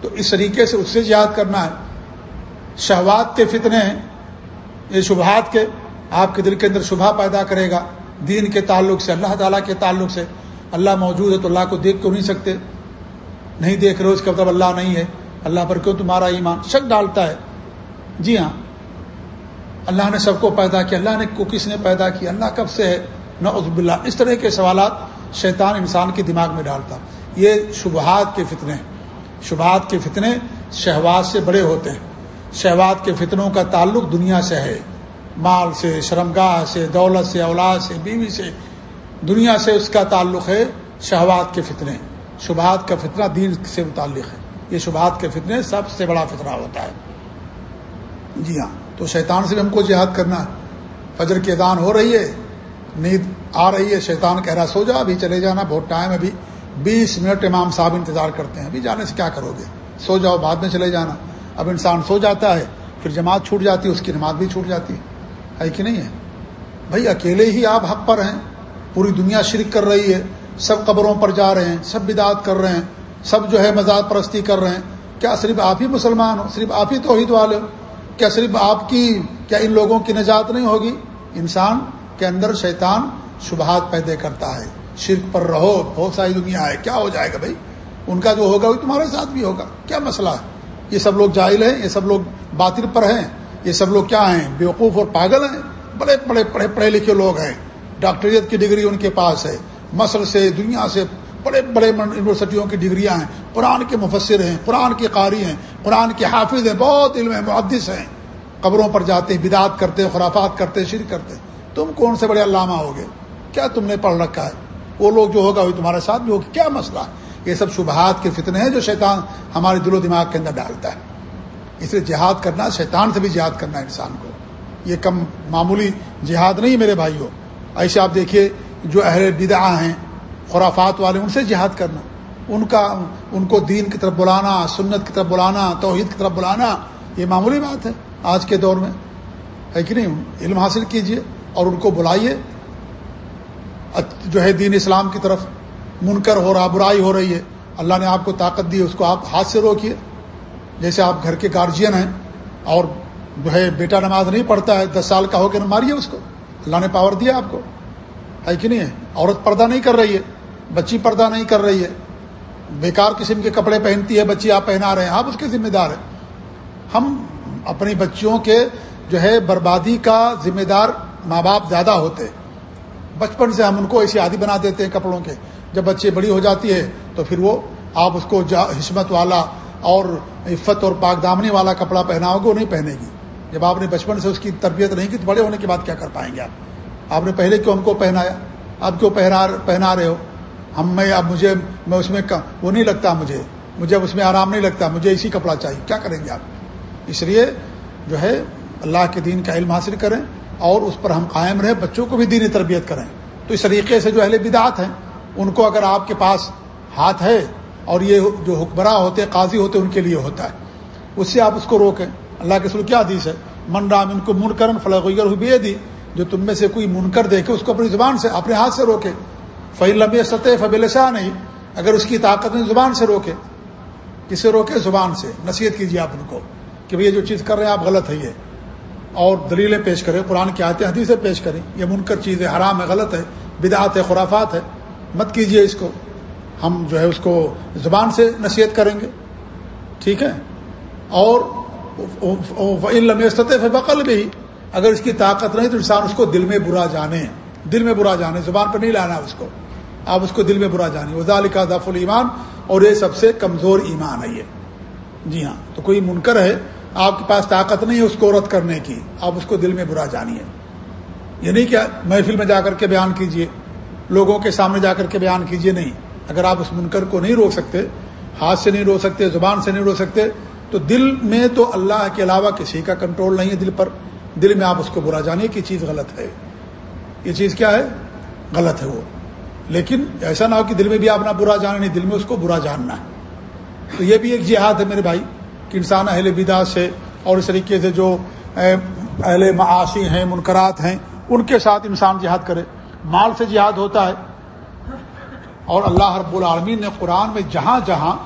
تو اس طریقے سے اس سے یاد کرنا ہے۔ شہوات کے فتنے ہیں، یہ شبہات کے، آپ کے دل کے اندر شبہ پیدا کرے گا۔ دین کے تعلق سے، اللہ تعالیٰ کے تعلق سے۔ اللہ موجود ہے تو اللہ کو دیکھ کیوں نہیں سکتے۔ نہیں دیکھ رہے اس کا مطلب اللہ نہیں ہے۔ اللہ پر کیوں تمہارا ایمان شک ڈالتا ہے؟ جی ہاں۔ اللہ نے سب کو پیدا کیا۔ اللہ نے کو کس نے پیدا کیا؟ اللہ کب سے ہے؟ نہ عزب اللہ اس طرح کے سوالات شیطان انسان کے دماغ میں ڈالتا۔ یہ شبہات کے فتنے شبہات کے فتنے شہوات سے بڑے ہوتے ہیں۔ شہوات کے فتنوں کا تعلق دنیا سے ہے۔ مال سے، شرمگاہ سے، دولت سے، اولاد سے، بیوی سے۔ دنیا سے اس کا تعلق ہے شہوات کے فتنے۔ شبہات کا فتنہ دین سے متعلق ہے۔ یہ شبہات کے فتنے سب سے بڑا فتنہ ہوتا ہے۔ جی ہاں تو شیطان سے بھی ہم کو جہاد کرنا ہے۔ فجر کی اذان ہو رہی ہے، نیند آ رہی ہے، شیطان کہہ رہا سو جا، ابھی چلے جانا، بہت ٹائم ابھی بیس منٹ امام صاحب انتظار کرتے ہیں۔ ابھی جانے سے کیا کرو گے؟ سو جاؤ، بعد میں چلے جانا۔ اب انسان سو جاتا ہے، پھر جماعت چھوٹ جاتی ہے، اس کی نماز بھی چھوٹ جاتی ہے۔ ہے کہ نہیں ہے؟ بھائی، اکیلے ہی آپ حق پر ہیں۔ پوری دنیا شرک کر رہی ہے، سب قبروں پر جا رہے ہیں، سب بدعت کر رہے ہیں، سب جو ہے مزاد پرستی کر رہے ہیں۔ کیا صرف آپ ہی مسلمان ہو؟ صرف آپ ہی توحید والے ہو؟ کیا صرف آپ کی، کیا ان لوگوں کی نجات نہیں ہوگی؟ انسان کے اندر شیطان شبہات پیدا کرتا ہے۔ شرک پر رہو، بہت ساری دنیا ہے، کیا ہو جائے گا بھائی؟ ان کا جو ہوگا، وہ تمہارے ساتھ بھی ہوگا۔ کیا مسئلہ ہے؟ یہ سب لوگ جاہل ہیں، یہ سب لوگ باطل پر ہیں، یہ سب لوگ کیا ہیں؟ بیوقوف اور پاگل ہیں؟ بڑے بڑے پڑھے پڑھے لکھے لوگ ہیں۔ ڈاکٹریت کی ڈگری ان کے پاس ہے۔ مصر سے، دنیا سے بڑے بڑے یونیورسٹیوں کی ڈگریاں ہیں۔ قرآن کے مفسر ہیں، قرآن کے قاری ہیں، قرآن کے حافظ ہیں، بہت علم ہے محدث ہیں۔ قبروں پر جاتے ہیں بدعت کرتے، خرافات کرتے، شرک کرتے۔ تم کون سے بڑے علامہ ہوگے کیا تم نے پڑھ رکھا ہے؟ وہ لوگ جو ہوگا، وہ تمہارے ساتھ بھی ہوگا۔ کیا مسئلہ؟ ہے یہ سب شبہات کے فتنے ہیں جو شیطان ہمارے دل و دماغ کے اندر ڈالتا ہے۔ اس لیے جہاد کرنا، شیطان سے بھی جہاد کرنا انسان کو۔ یہ کم معمولی جہاد نہیں میرے بھائی ہو ایسے آپ دیکھیے جو اہل بدعا ہیں، خرافات والے، ان سے جہاد کرنا، ان کا، ان کو دین کی طرف بلانا، سنت کی طرف بلانا، توحید کی طرف بلانا، یہ معمولی بات ہے آج کے دور میں۔ ہے کہ نہیں؟ علم حاصل کیجیے اور ان کو بلائیے۔ جو ہے دین اسلام کی طرف منکر ہو رہا، برائی ہو رہی ہے، اللہ نے آپ کو طاقت دی، اس کو آپ ہاتھ سے روکیے۔ جیسے آپ گھر کے گارجین ہیں اور جو ہے بیٹا نماز نہیں پڑھتا ہے، دس سال کا ہو کے ماریے اس کو۔ اللہ نے پاور دیا آپ کو۔ ہے کہ نہیں ہے؟ عورت پردہ نہیں کر رہی ہے، بچی پردہ نہیں کر رہی ہے۔ بیکار قسم کے کپڑے پہنتی ہے، بچی آپ پہنا رہے ہیں، آپ اس کے ذمہ دار ہیں۔ ہم اپنی بچیوں کے جو ہے بربادی کا ذمہ دار ماں باپ زیادہ ہوتے بچپن سے ہم ان کو ایسی عادی بنا دیتے ہیں کپڑوں کے۔ جب بچے بڑی ہو جاتی ہے تو پھر وہ آپ اس کو حسمت والا اور عفت اور پاک دامنی والا کپڑا پہناؤ گے، وہ نہیں پہنے گی۔ جب آپ نے بچپن سے اس کی تربیت نہیں کی تو بڑے ہونے کے بعد کیا کر پائیں گے آپ؟ آپ نے پہلے کیوں ہم کو پہنایا؟ آپ کیوں پہنا پہنا رہے ہو؟ ہم میں اب مجھے میں اس میں وہ نہیں لگتا مجھے مجھے اس میں آرام نہیں لگتا، مجھے اسی کپڑا چاہیے۔ کیا کریں گے آپ؟ اس لیے جو ہے اللہ کے دین کا علم حاصل کریں اور اس پر ہم قائم رہیں، بچوں کو بھی دینی تربیت کریں۔ تو اس طریقے سے جو اہل بدعات ہیں، ان کو اگر آپ کے پاس ہاتھ ہے اور یہ جو حکمراں ہوتے، قاضی ہوتے، ان کے لیے ہوتا ہے، اس سے آپ اس کو روکیں۔ اللہ کے سر کیا حدیث ہے؟ من رام ان کو من کرن فلاغیر بھی دی جو تم میں سے کوئی منکر دیکھے، اس کو اپنی زبان سے، اپنے ہاتھ سے روکے۔ فی لمبی سطح فبل شاہ نہیں اگر اس کی طاقت نہیں زبان سے روکے۔ کسے روکے؟ زبان سے۔ نصیحت کیجیے آپ ان کو کہ بھئی یہ جو چیز کر رہے ہیں، آپ غلط ہے یہ۔ اور دلیلیں پیش کریں، قرآن کی آتے حدیثیں پیش کریں۔ یہ منکر چیز ہے حرام ہے، غلط ہے بدعت ہے، خرافات ہے۔ مت کیجیے اس کو۔ ہم جو ہے اس کو زبان سے نصیحت کریں گے۔ ٹھیک ہے؟ اور لمبے سطح بقل بھی اگر اس کی طاقت نہیں تو انسان اس کو دل میں برا جانے، دل میں برا جانے، زبان پہ نہیں لانا اس کو۔ آپ اس کو دل میں برا جانے وزال کا دف المان اور یہ سب سے کمزور ایمان ہے یہ۔ جی ہاں تو کوئی منکر ہے، آپ کے پاس طاقت نہیں ہے اس کو رد کرنے کی، آپ اس کو دل میں برا جانیے۔ یہ نہیں کہ محفل میں جا کر کے بیان کیجیے لوگوں کے سامنے جا کر کے بیان کیجیے نہیں۔ اگر آپ اس منکر کو نہیں روک سکتے، ہاتھ سے نہیں روک سکتے، زبان سے نہیں روک سکتے تو دل میں تو اللہ کے علاوہ کسی کا کنٹرول نہیں ہے دل پر۔ دل میں آپ اس کو برا جانے کی چیز غلط ہے۔ یہ چیز کیا ہے؟ غلط ہے وہ۔ لیکن ایسا نہ ہو کہ دل میں بھی آپ نہ برا جانا نہیں، دل میں اس کو برا جاننا ہے۔ تو یہ بھی ایک جہاد ہے میرے بھائی، کہ انسان اہل بدا سے اور اس طریقے سے جو اہل معاشی ہیں، منکرات ہیں، ان کے ساتھ انسان جہاد کرے۔ مال سے جہاد ہوتا ہے۔ اور اللہ رب العالمین نے قرآن میں جہاں جہاں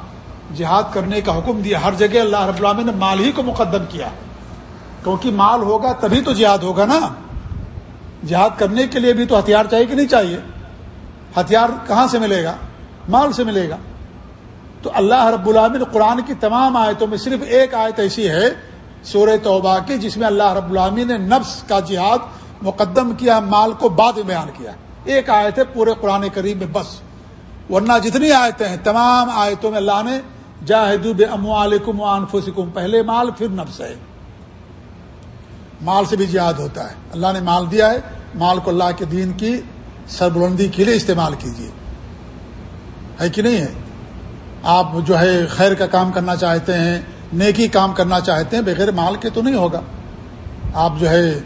جہاد کرنے کا حکم دیا، ہر جگہ اللہ رب العالمین نے مال ہی کو مقدم کیا۔ کیونکہ مال ہوگا تبھی تو جہاد ہوگا نا۔ جہاد کرنے کے لیے بھی تو ہتھیار چاہیے کہ نہیں چاہیے۔ ہتھیار کہاں سے ملے گا؟ مال سے ملے گا۔ تو اللہ رب العالمین قرآن کی تمام آیتوں میں صرف ایک آیت ایسی ہے، سورہ توبہ کی، جس میں اللہ رب العالمین نے نفس کا جہاد مقدم کیا، مال کو بعد میں بیان کیا۔ ایک آیت ہے پورے قرآن کریم میں بس۔ ورنہ جتنی آیتیں ہیں، تمام آیتوں میں اللہ نے جاہدو بے اموالکم وانفسکم پہلے مال پھر نفس ہے۔ مال سے بھی جہاد ہوتا ہے۔ اللہ نے مال دیا ہے، مال کو اللہ کے دین کی سربلندی کے لیے استعمال کیجیے۔ ہے کہ نہیں ہے؟ آپ جو ہے خیر کا کام کرنا چاہتے ہیں، نیکی کام کرنا چاہتے ہیں، بغیر مال کے تو نہیں ہوگا۔ آپ جو ہے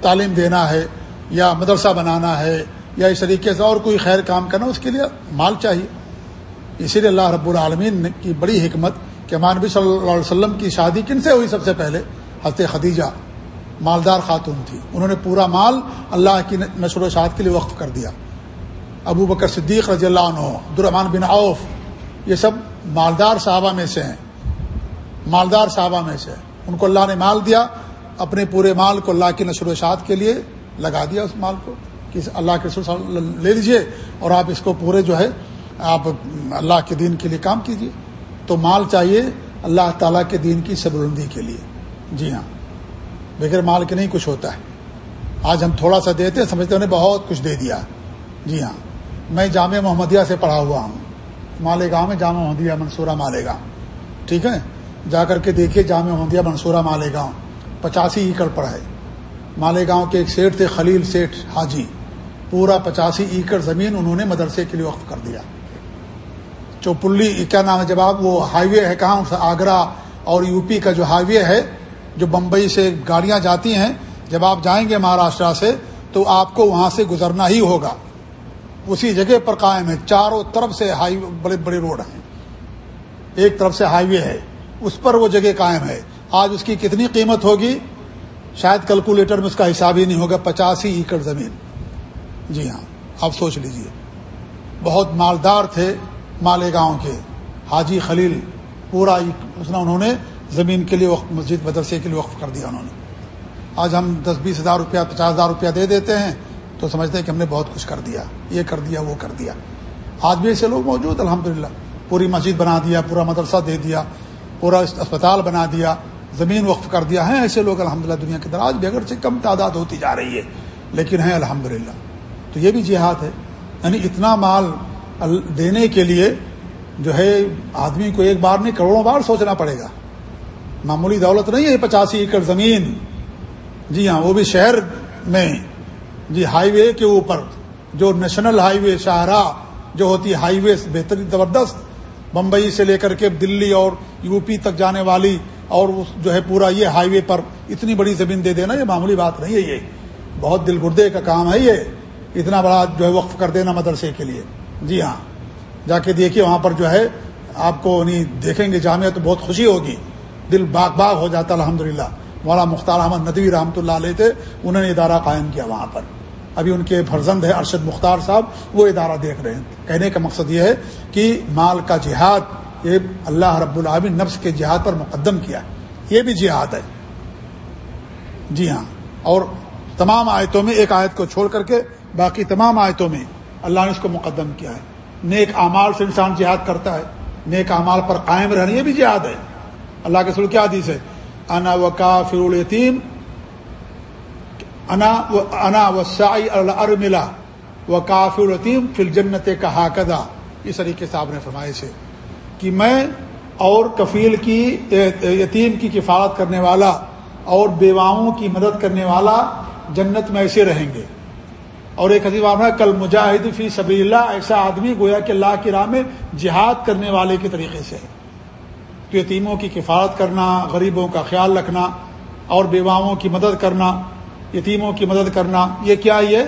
تعلیم دینا ہے یا مدرسہ بنانا ہے یا اس طریقے سے اور کوئی خیر کام کرنا، اس کے لیے مال چاہیے۔ اسی لیے اللہ رب العالمین کی بڑی حکمت کہ مانبی صلی اللہ علیہ وسلم کی شادی کن سے ہوئی سب سے پہلے؟ حضرت خدیجہ، مالدار خاتون تھی۔ انہوں نے پورا مال اللہ کی نشر و اشاعت کے لیے وقف کر دیا۔ ابو بکر صدیق رضی اللہ عنہ عبدالرحمان بن عوف، یہ سب مالدار صحابہ میں سے ہیں۔ مالدار صحابہ میں سے ان کو اللہ نے مال دیا، اپنے پورے مال کو اللہ کی نشر و اشاعت کے لیے لگا دیا اس مال کو کہ اللہ کے رسول لے لیجیے اور آپ اس کو پورے جو ہے آپ اللہ کے دین کے لیے کام کیجیے۔ تو مال چاہیے اللہ تعالیٰ کے دین کی سبرندی کے لیے۔ جی ہاں۔ بغیر مال کے نہیں کچھ ہوتا ہے۔ آج ہم تھوڑا سا دیتے ہیں، سمجھتے انہیں بہت کچھ دے دیا۔ جی ہاں۔ میں جامعہ محمدیہ سے پڑھا ہوا ہوں۔ مالیگاؤں میں جامع محمدیہ، منصورہ مالیگاؤں ٹھیک ہے؟ جا کر کے دیکھیے جامع محمدیہ، منصورہ مالیگاؤں پچاسی ایکڑ پر ہے۔ مالیگاؤں کے ایک سیٹ تھے، خلیل سیٹ حاجی۔ پورا پچاسی ایکڑ زمین انہوں نے مدرسے کے لیے وقف کر دیا۔ چوپلی کیا نام ہے جب آپ وہ ہائی وے ہے، کہاں؟ آگرہ اور یو پی کا جو ہائی وے ہے، جو بمبئی سے گاڑیاں جاتی ہیں، جب آپ جائیں گے مہاراشٹرا سے، تو آپ کو وہاں سے گزرنا ہی ہوگا۔ اسی جگہ پر قائم ہے، چاروں طرف سے ہائی، بڑے بڑے روڈ ہیں۔ ایک طرف سے ہائی وے ہے، اس پر وہ جگہ قائم ہے۔ آج اس کی کتنی قیمت ہوگی؟ شاید کیلکولیٹر میں اس کا حساب ہی نہیں ہوگا، پچاسی ایکڑ زمین۔ جی ہاں آپ سوچ لیجیے۔ بہت مالدار تھے۔ مالیگاؤں کے حاجی خلیل پورا اس نے انہوں نے زمین کے لیے وقف مسجد مدرسے کے لیے وقف کر دیا انہوں نے۔ آج ہم دس بیس ہزار روپیہ، پچاس ہزار روپیہ دے دیتے ہیں تو سمجھتے ہیں کہ ہم نے بہت کچھ کر دیا، یہ کر دیا، وہ کر دیا۔ آج بھی ایسے لوگ موجود الحمد پوری مسجد بنا دیا، پورا مدرسہ دے دیا، پورا اسپتال بنا دیا، زمین وقف کر دیا۔ ہے ایسے لوگ الحمد دنیا کے اندر۔ آج بھی اگر سے کم تعداد ہوتی جا رہی ہے، لیکن ہیں الحمد تو یہ بھی جہاد ہے۔ یعنی اتنا مال دینے کے لیے جو ہے آدمی کو ایک بار نہیں، کروڑوں بار سوچنا پڑے گا۔ معمولی دولت نہیں ہے پچاسی ایکڑ زمین۔ جی ہاں وہ بھی شہر میں۔ جی ہائی وے کے اوپر۔ جو نیشنل ہائی وے شاہراہ، جو ہوتی ہے ہائی وے، بہترین زبردست۔ بمبئی سے لے کر کے دلی اور یو پی تک جانے والی اور جو ہے پورا یہ ہائی وے پر اتنی بڑی زمین دے دینا، یہ معمولی بات نہیں ہے یہ۔ بہت دل گردے کا کام ہے یہ۔ اتنا بڑا جو ہے وقف کر دینا مدرسے کے لیے۔ جی ہاں۔ جا کے دیکھیے، وہاں پر جو ہے، آپ کو نہیں دیکھیں گے، جامعہ تو بہت خوشی ہوگی۔ دل باغ باغ ہو جاتا الحمد للہ مولانا مختار احمد ندوی رحمۃ اللہ علیہ تھے، انہوں نے ادارہ قائم کیا وہاں پر۔ ابھی ان کے فرزند ہے ارشد مختار صاحب، وہ ادارہ دیکھ رہے ہیں۔ کہنے کا مقصد یہ ہے کہ مال کا جہاد، یہ اللہ رب العالمین نفس کے جہاد پر مقدم کیا یہ بھی جہاد ہے۔ جی ہاں۔ اور تمام آیتوں میں ایک آیت کو چھوڑ کر کے باقی تمام آیتوں میں اللہ نے اس کو مقدم کیا ہے۔ نیک اعمال سے انسان جہاد کرتا ہے۔ نیک اعمال پر قائم رہنا، یہ بھی جہاد ہے۔ اللہ کے سر کیا حدیث ہے؟ انا وکا فرول یتیم انا و انا و سائی ارملا و کافی الطیم فل جنت کا حاقدہ اس طریقے سے آپ نے فرمائے سے کہ میں اور کفیل کی یتیم کی کفالت کرنے والا اور بیواؤں کی مدد کرنے والا جنت میں ایسے رہیں گے۔ اور ایک حدیث ہے، کل مجاہد فی سبی اللہ، ایسا آدمی گویا کہ اللہ کی راہ میں جہاد کرنے والے کے طریقے سے۔ ہے تو یتیموں کی کفالت کرنا، غریبوں کا خیال رکھنا، اور بیواؤں کی مدد کرنا، یتیموں کی مدد کرنا، یہ کیا یہ؟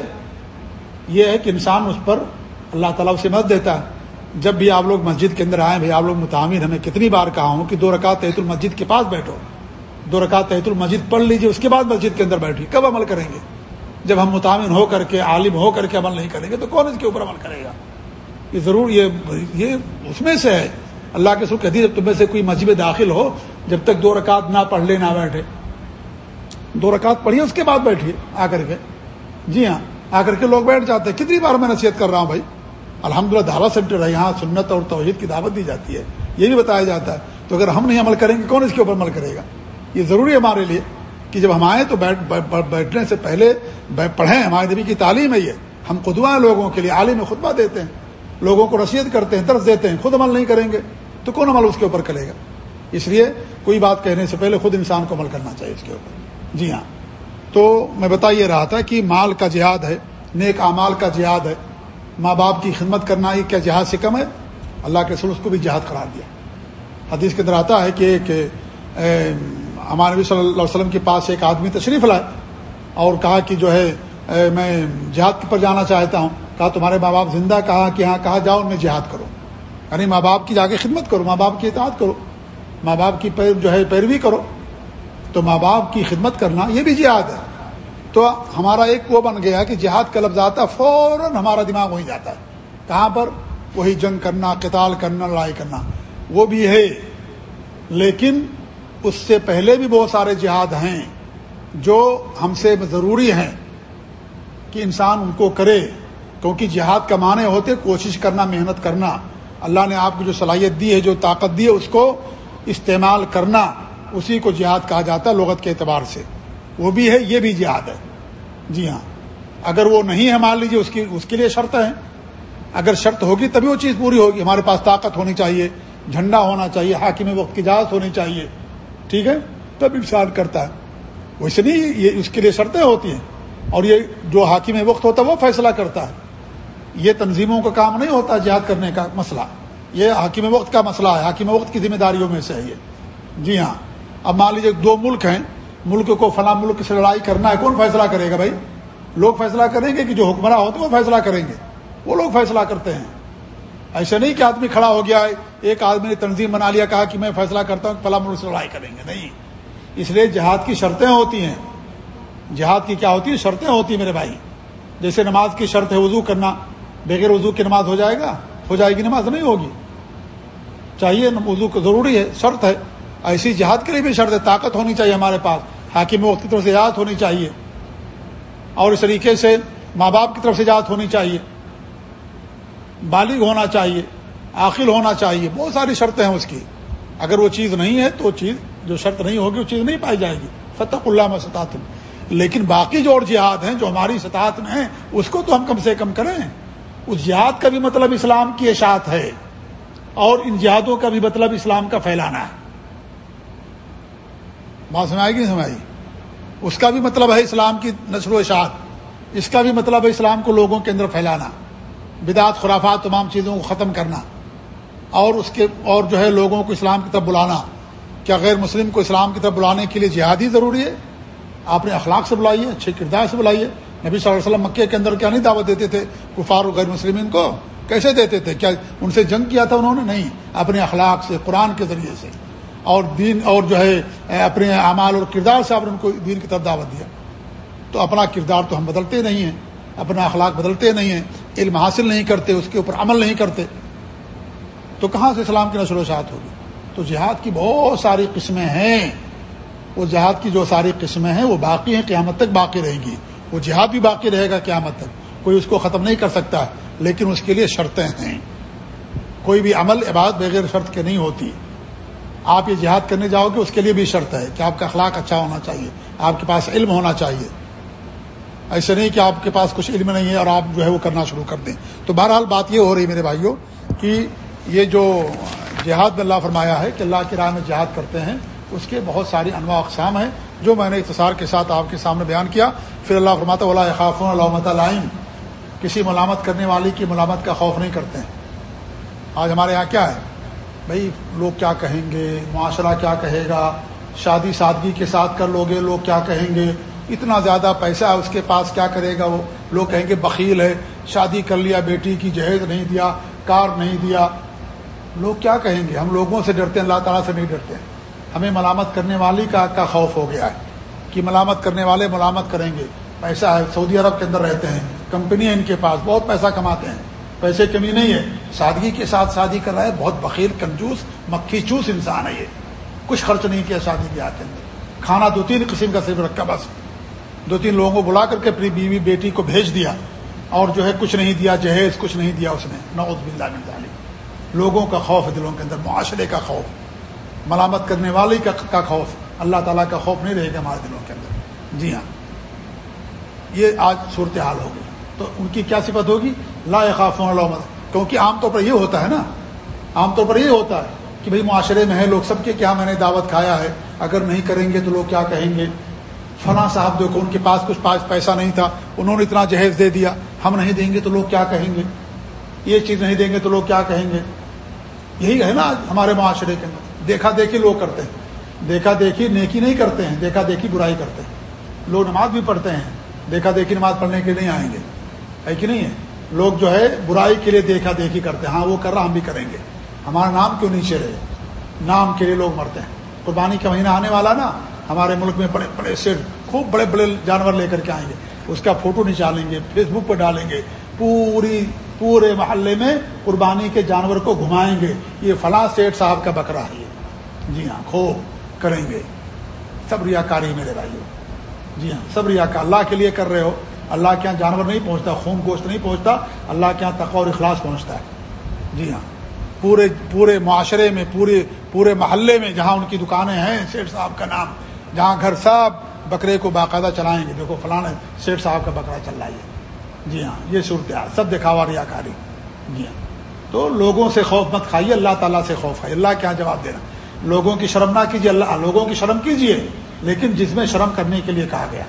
یہ ہے کہ انسان اس پر اللہ تعالیٰ سے مدد دیتا ہے۔ جب بھی آپ لوگ مسجد کے اندر آئیں، بھائی آپ لوگ متعمیر ہمیں کتنی بار کہا ہوں کہ دو رکعت تحت المسجد کے پاس بیٹھو۔ دو رکعت تحت المسجد پڑھ لیجیے اس کے بعد مسجد کے اندر بیٹھی کب عمل کریں گے؟ جب ہم متعمر ہو کر کے، عالم ہو کر کے عمل نہیں کریں گے تو کون اس کے اوپر عمل کرے گا؟ یہ ضرور، یہ یہ اس میں سے ہے۔ اللہ کے سر کہ جب تم میں سے کوئی مسجد داخل ہو، جب تک دو رکعت نہ پڑھ لے، نہ بیٹھے۔ دو رکعت پڑھیے اس کے بعد بیٹھیے، آ کر کے۔ جی ہاں آ کر کے لوگ بیٹھ جاتے ہیں۔ کتنی بار میں نصیحت کر رہا ہوں بھائی؟ الحمد للہ دعوت سینٹر ہے، یہاں سنت اور توحید کی دعوت دی جاتی ہے۔ یہ بھی بتایا جاتا ہے۔ تو اگر ہم نہیں عمل کریں گے، کون اس کے اوپر عمل کرے گا؟ یہ ضروری ہے ہمارے لیے۔ کہ جب ہم آئیں تو بیٹھنے سے پہلے پڑھیں ہمارے نبی کی تعلیم ہے یہ۔ ہم خدوا ہیں لوگوں کے لیے، عالم خطبہ دیتے ہیں۔ لوگوں کو رسید کرتے ہیں، درس دیتے ہیں، خود عمل نہیں کریں گے۔ تو کون عمل اس کے اوپر کرے گا؟ اس لیے کوئی بات کہنے سے پہلے خود انسان کو عمل کرنا چاہیے اس کے اوپر۔ جی ہاں۔ تو میں بتا یہ رہا تھا کہ مال کا جہاد ہے، نیک اعمال کا جہاد ہے۔ ماں باپ کی خدمت کرنا یہ کیا جہاد سے کم ہے؟ اللہ کے سر اس کو بھی جہاد قرار دیا۔ حدیث کے اندر آتا ہے کہ کہ ہمارے نبی صلی اللہ علیہ وسلم کے پاس ایک آدمی تشریف لائے اور کہا کہ جو ہے میں جہاد پر جانا چاہتا ہوں۔ کہا، تمہارے ماں باپ زندہ کہا کہ ہاں کہا جاؤ میں جہاد کرو۔ یعنی ماں باپ کی جا کے خدمت کرو، ماں باپ کی اطاعت کرو۔ ماں باپ کی پیر جو ہے، پیروی کرو۔ تو ماں باپ کی خدمت کرنا، یہ بھی جہاد ہے۔ تو ہمارا ایک وہ بن گیا کہ جہاد کا لفظ آتا، فوراً ہمارا دماغ وہیں جاتا ہے۔ کہاں پر؟ وہی جنگ کرنا، قتال کرنا، لڑائی کرنا۔ وہ بھی ہے۔ لیکن اس سے پہلے بھی بہت سارے جہاد ہیں جو ہم سے ضروری ہیں کہ انسان ان کو کرے، کیونکہ جہاد کا معنی ہوتے کوشش کرنا، محنت کرنا۔ اللہ نے آپ کو جو صلاحیت دی ہے، جو طاقت دی ہے، اس کو استعمال کرنا، اسی کو جہاد کہا جاتا ہے لغت کے اعتبار سے۔ وہ بھی ہے، یہ بھی جہاد ہے۔ جی ہاں۔ اگر وہ نہیں ہے، مان لیجیے اس کی، اس کے لیے شرط ہے اگر شرط ہوگی، تبھی وہ چیز پوری ہوگی۔ ہمارے پاس طاقت ہونی چاہیے، جھنڈا ہونا چاہیے، حاکم وقت کی اجازت ہونی چاہیے۔ ٹھیک ہے؟ تب انسان کرتا ہے۔ ویسے نہیں یہ اس کے لیے شرطیں ہوتی ہیں۔ اور یہ جو حاکم وقت ہوتا ہے، وہ فیصلہ کرتا ہے۔ یہ تنظیموں کا کام نہیں ہوتا جہاد کرنے کا مسئلہ۔ یہ حاکم وقت کا مسئلہ ہے۔ حاکم وقت کی ذمہ داریوں میں سے ہے یہ۔ جی ہاں۔ اب مان لیجیے دو ملک ہیں۔ ملک کو فلاں ملک سے لڑائی کرنا ہے، کون فیصلہ کرے گا بھائی؟ لوگ فیصلہ کریں گے کہ جو حکمراں ہوتے ہیں وہ فیصلہ کریں گے۔ وہ لوگ فیصلہ کرتے ہیں۔ ایسا نہیں کہ آدمی کھڑا ہو گیا ہے، ایک آدمی نے تنظیم بنا لیا، کہا کہ میں فیصلہ کرتا ہوں کہ فلاں ملک سے لڑائی کریں گے۔ نہیں۔ اس لیے جہاد کی شرطیں ہوتی ہیں۔ جہاد کی کیا ہوتی ہے شرطیں ہوتی ہیں میرے بھائی۔ جیسے نماز کی شرط ہے وضو کرنا، بغیر وضو کی نماز ہو جائے گا؟ ہو جائے گی، نماز نہیں ہوگی۔ چاہیے وضو کو ضروری ہے، شرط ہے۔ ایسی جہاد کے لیے بھی شرط ہے، طاقت ہونی چاہیے ہمارے پاس۔ حاکم وقت کی طرف سے اجازت ہونی چاہیے۔ اور اس طریقے سے ماں باپ کی طرف سے اجازت ہونی چاہیے۔ بالغ ہونا چاہیے، عاقل ہونا چاہیے، بہت ساری شرطیں ہیں اس کی۔ اگر وہ چیز نہیں ہے تو چیز، جو شرط نہیں ہوگی، وہ چیز نہیں پائی جائے گی۔ فتح اللہ میں سطاط لیکن باقی جو اور جہاد ہیں، جو ہماری سطاعت میں ہیں، اس کو تو ہم کم سے کم کریں۔ اس جہاد کا بھی مطلب اسلام کی اشاعت ہے، اور ان جہادوں کا بھی مطلب اسلام کا پھیلانا ہے۔ بات سمائے گی نہیں اس کا بھی مطلب ہے اسلام کی نشر و اشاعت۔ اس کا بھی مطلب ہے اسلام کو لوگوں کے اندر پھیلانا۔ بدعت، خرافات، تمام چیزوں کو ختم کرنا اور اس کے اور جو ہے لوگوں کو اسلام کی طرف بلانا۔ کیا غیر مسلم کو اسلام کی طرف بلانے کے لیے جہادی ضروری ہے؟ آپ نے اخلاق سے بلائیے، اچھے کردار سے بلائیے۔ نبی صلی اللہ علیہ وسلم مکے کے اندر کیا نہیں دعوت دیتے تھے؟ کفار و غیر مسلمین کو کیسے دیتے تھے؟ کیا ان سے جنگ کیا تھا انہوں نے؟ نہیں، اپنے اخلاق سے، قرآن کے ذریعے سے۔ اور دین اور جو ہے، اپنے اعمال اور کردار سے آپ نے ان کو دین کی طرف دعوت دیا۔ تو اپنا کردار تو ہم بدلتے نہیں ہیں۔ اپنا اخلاق بدلتے نہیں ہیں، علم حاصل نہیں کرتے، اس کے اوپر عمل نہیں کرتے۔ تو کہاں سے اسلام کی نشر و شاعت ہوگی؟ تو جہاد کی بہت ساری قسمیں ہیں۔ وہ جہاد کی جو ساری قسمیں ہیں، وہ باقی ہیں، قیامت تک باقی رہیں گی۔ وہ جہاد بھی باقی رہے گا قیامت تک۔ کوئی اس کو ختم نہیں کر سکتا، لیکن اس کے لیے شرطیں ہیں۔ کوئی بھی عمل عبادت بغیر شرط کے نہیں ہوتی۔ آپ یہ جہاد کرنے جاؤ گے، اس کے لیے بھی شرط ہے کہ آپ کا اخلاق اچھا ہونا چاہیے۔ آپ کے پاس علم ہونا چاہیے۔ ایسے نہیں کہ آپ کے پاس کچھ علم نہیں ہے اور آپ جو ہے وہ کرنا شروع کر دیں۔ تو بہرحال بات یہ ہو رہی میرے بھائیوں کہ یہ جو جہاد میں اللہ فرمایا ہے کہ اللہ کی راہ میں جہاد کرتے ہیں، اس کے بہت ساری انواع اقسام ہیں جو میں نے اختصار کے ساتھ آپ کے سامنے بیان کیا۔ پھر اللہ فرماتا اللہ خاف علامت علائم کسی ملامت کرنے والی کی ملامت کا خوف نہیں کرتے ہیں۔ آج ہمارے یہاں کیا ہے؟ بھائی، لوگ کیا کہیں گے؟ معاشرہ کیا کہے گا؟ شادی سادگی کے ساتھ کر لوگے لوگ کیا کہیں گے؟ اتنا زیادہ پیسہ ہے، اس کے پاس کیا کرے گا وہ؟ لوگ کہیں گے بخیل ہے، شادی کر لیا، بیٹی کی جہیز نہیں دیا، کار نہیں دیا۔ لوگ کیا کہیں گے؟ ہم لوگوں سے ڈرتے ہیں، اللہ تعالیٰ سے نہیں ڈرتے۔ ہیں ہمیں ملامت کرنے والی کا کا خوف ہو گیا ہے کہ ملامت کرنے والے ملامت کریں گے۔ پیسہ ہے، سعودی عرب کے اندر رہتے ہیں، کمپنی ہے ان کے پاس، بہت پیسہ کماتے ہیں۔ پیسے کمی نہیں ہے۔ سادگی کے ساتھ شادی کر رہا ہے، بہت بخیر کنجوس، مکھی چوس انسان ہے یہ۔ کچھ خرچ نہیں کیا شادی کے ہاتھ اندر۔ کھانا دو تین قسم کا صرف رکھا، بس۔ دو تین لوگوں کو بلا کر کے اپنی بیوی بیٹی کو بھیج دیا اور جو ہے کچھ نہیں دیا، جہیز کچھ نہیں دیا اس نے۔ نوز بلّہ مل لوگوں کا خوف دلوں کے اندر، معاشرے کا خوف، ملامت کرنے والے کا خوف۔ اللہ تعالیٰ کا خوف نہیں رہے گا ہمارے دلوں کے اندر۔ جی ہاں۔ یہ آج صورتحال ہوگی۔ تو ان کی کیا صفت ہوگی؟ لا خاف علامت کیونکہ عام طور پر یہ ہوتا ہے نا۔ عام طور پر یہ ہوتا ہے کہ بھئی معاشرے میں ہے لوگ سب کے کیا میں نے دعوت کھایا ہے؟ اگر نہیں کریں گے تو لوگ کیا کہیں گے؟ فلاں صاحب دیکھو ان کے پاس کچھ پاس پیسہ نہیں تھا، انہوں نے اتنا جہیز دے دیا، ہم نہیں دیں گے تو لوگ کیا کہیں گے؟ یہ چیز نہیں دیں گے تو لوگ کیا کہیں گے؟ یہی ہے نا ہمارے معاشرے کے اندر۔ دیکھا دیکھی لوگ کرتے ہیں، دیکھا دیکھی نیکی نہیں کرتے ہیں، دیکھا دیکھی برائی کرتے ہیں۔ لوگ نماز بھی پڑھتے ہیں، دیکھا دیکھی نماز پڑھنے کے لیے نہیں آئیں گے۔ ہے کہ نہیں ہے؟ لوگ جو ہے برائی کے لیے دیکھا دیکھی کرتے ہیں۔ ہاں وہ کر رہا، ہم بھی کریں گے۔ ہمارا نام کیوں نیچے رہے؟ نام کے لیے لوگ مرتے ہیں۔ قربانی کا مہینہ آنے والا نا۔ ہمارے ملک میں بڑے بڑے سیٹ خوب بڑے بڑے جانور لے کر کے آئیں گے۔ اس کا فوٹو نچالیں گے فیس بک پہ ڈالیں گے۔ پوری، پورے محلے میں قربانی کے جانور کو گھمائیں گے۔ یہ فلاں سیٹ صاحب کا بکرا ہے جی ہاں خوب کریں گے۔ سب ریا کاری میرے بھائیوں جی ہاں سب ریا کا اللہ کے لیے کر رہے ہو۔ اللہ کے یہاں جانور نہیں پہنچتا، خون گوشت نہیں پہنچتا۔ اللہ کے یہاں تقور اخلاص پہنچتا ہے۔ جی ہاں پورے پورے معاشرے میں، پورے پورے محلے میں جہاں ان کی دکانیں ہیں سیٹ صاحب کا نام۔ جہاں گھر صاحب بکرے کو باقاعدہ چلائیں گے۔ دیکھو فلاں سیٹ صاحب کا بکرا چل رہا ہے۔ جی ہاں یہ صورتحال سب دکھاوا ریا کاری جی ہاں۔ تو لوگوں سے خوف مت کھائیے، اللہ تعالیٰ سے خوف کھائیے۔ اللہ کیا جواب دینا لوگوں کی شرم نہ کیجیے، اللہ لوگوں کی شرم کیجیے۔ لیکن جس میں شرم کرنے کے لیے کہا گیا،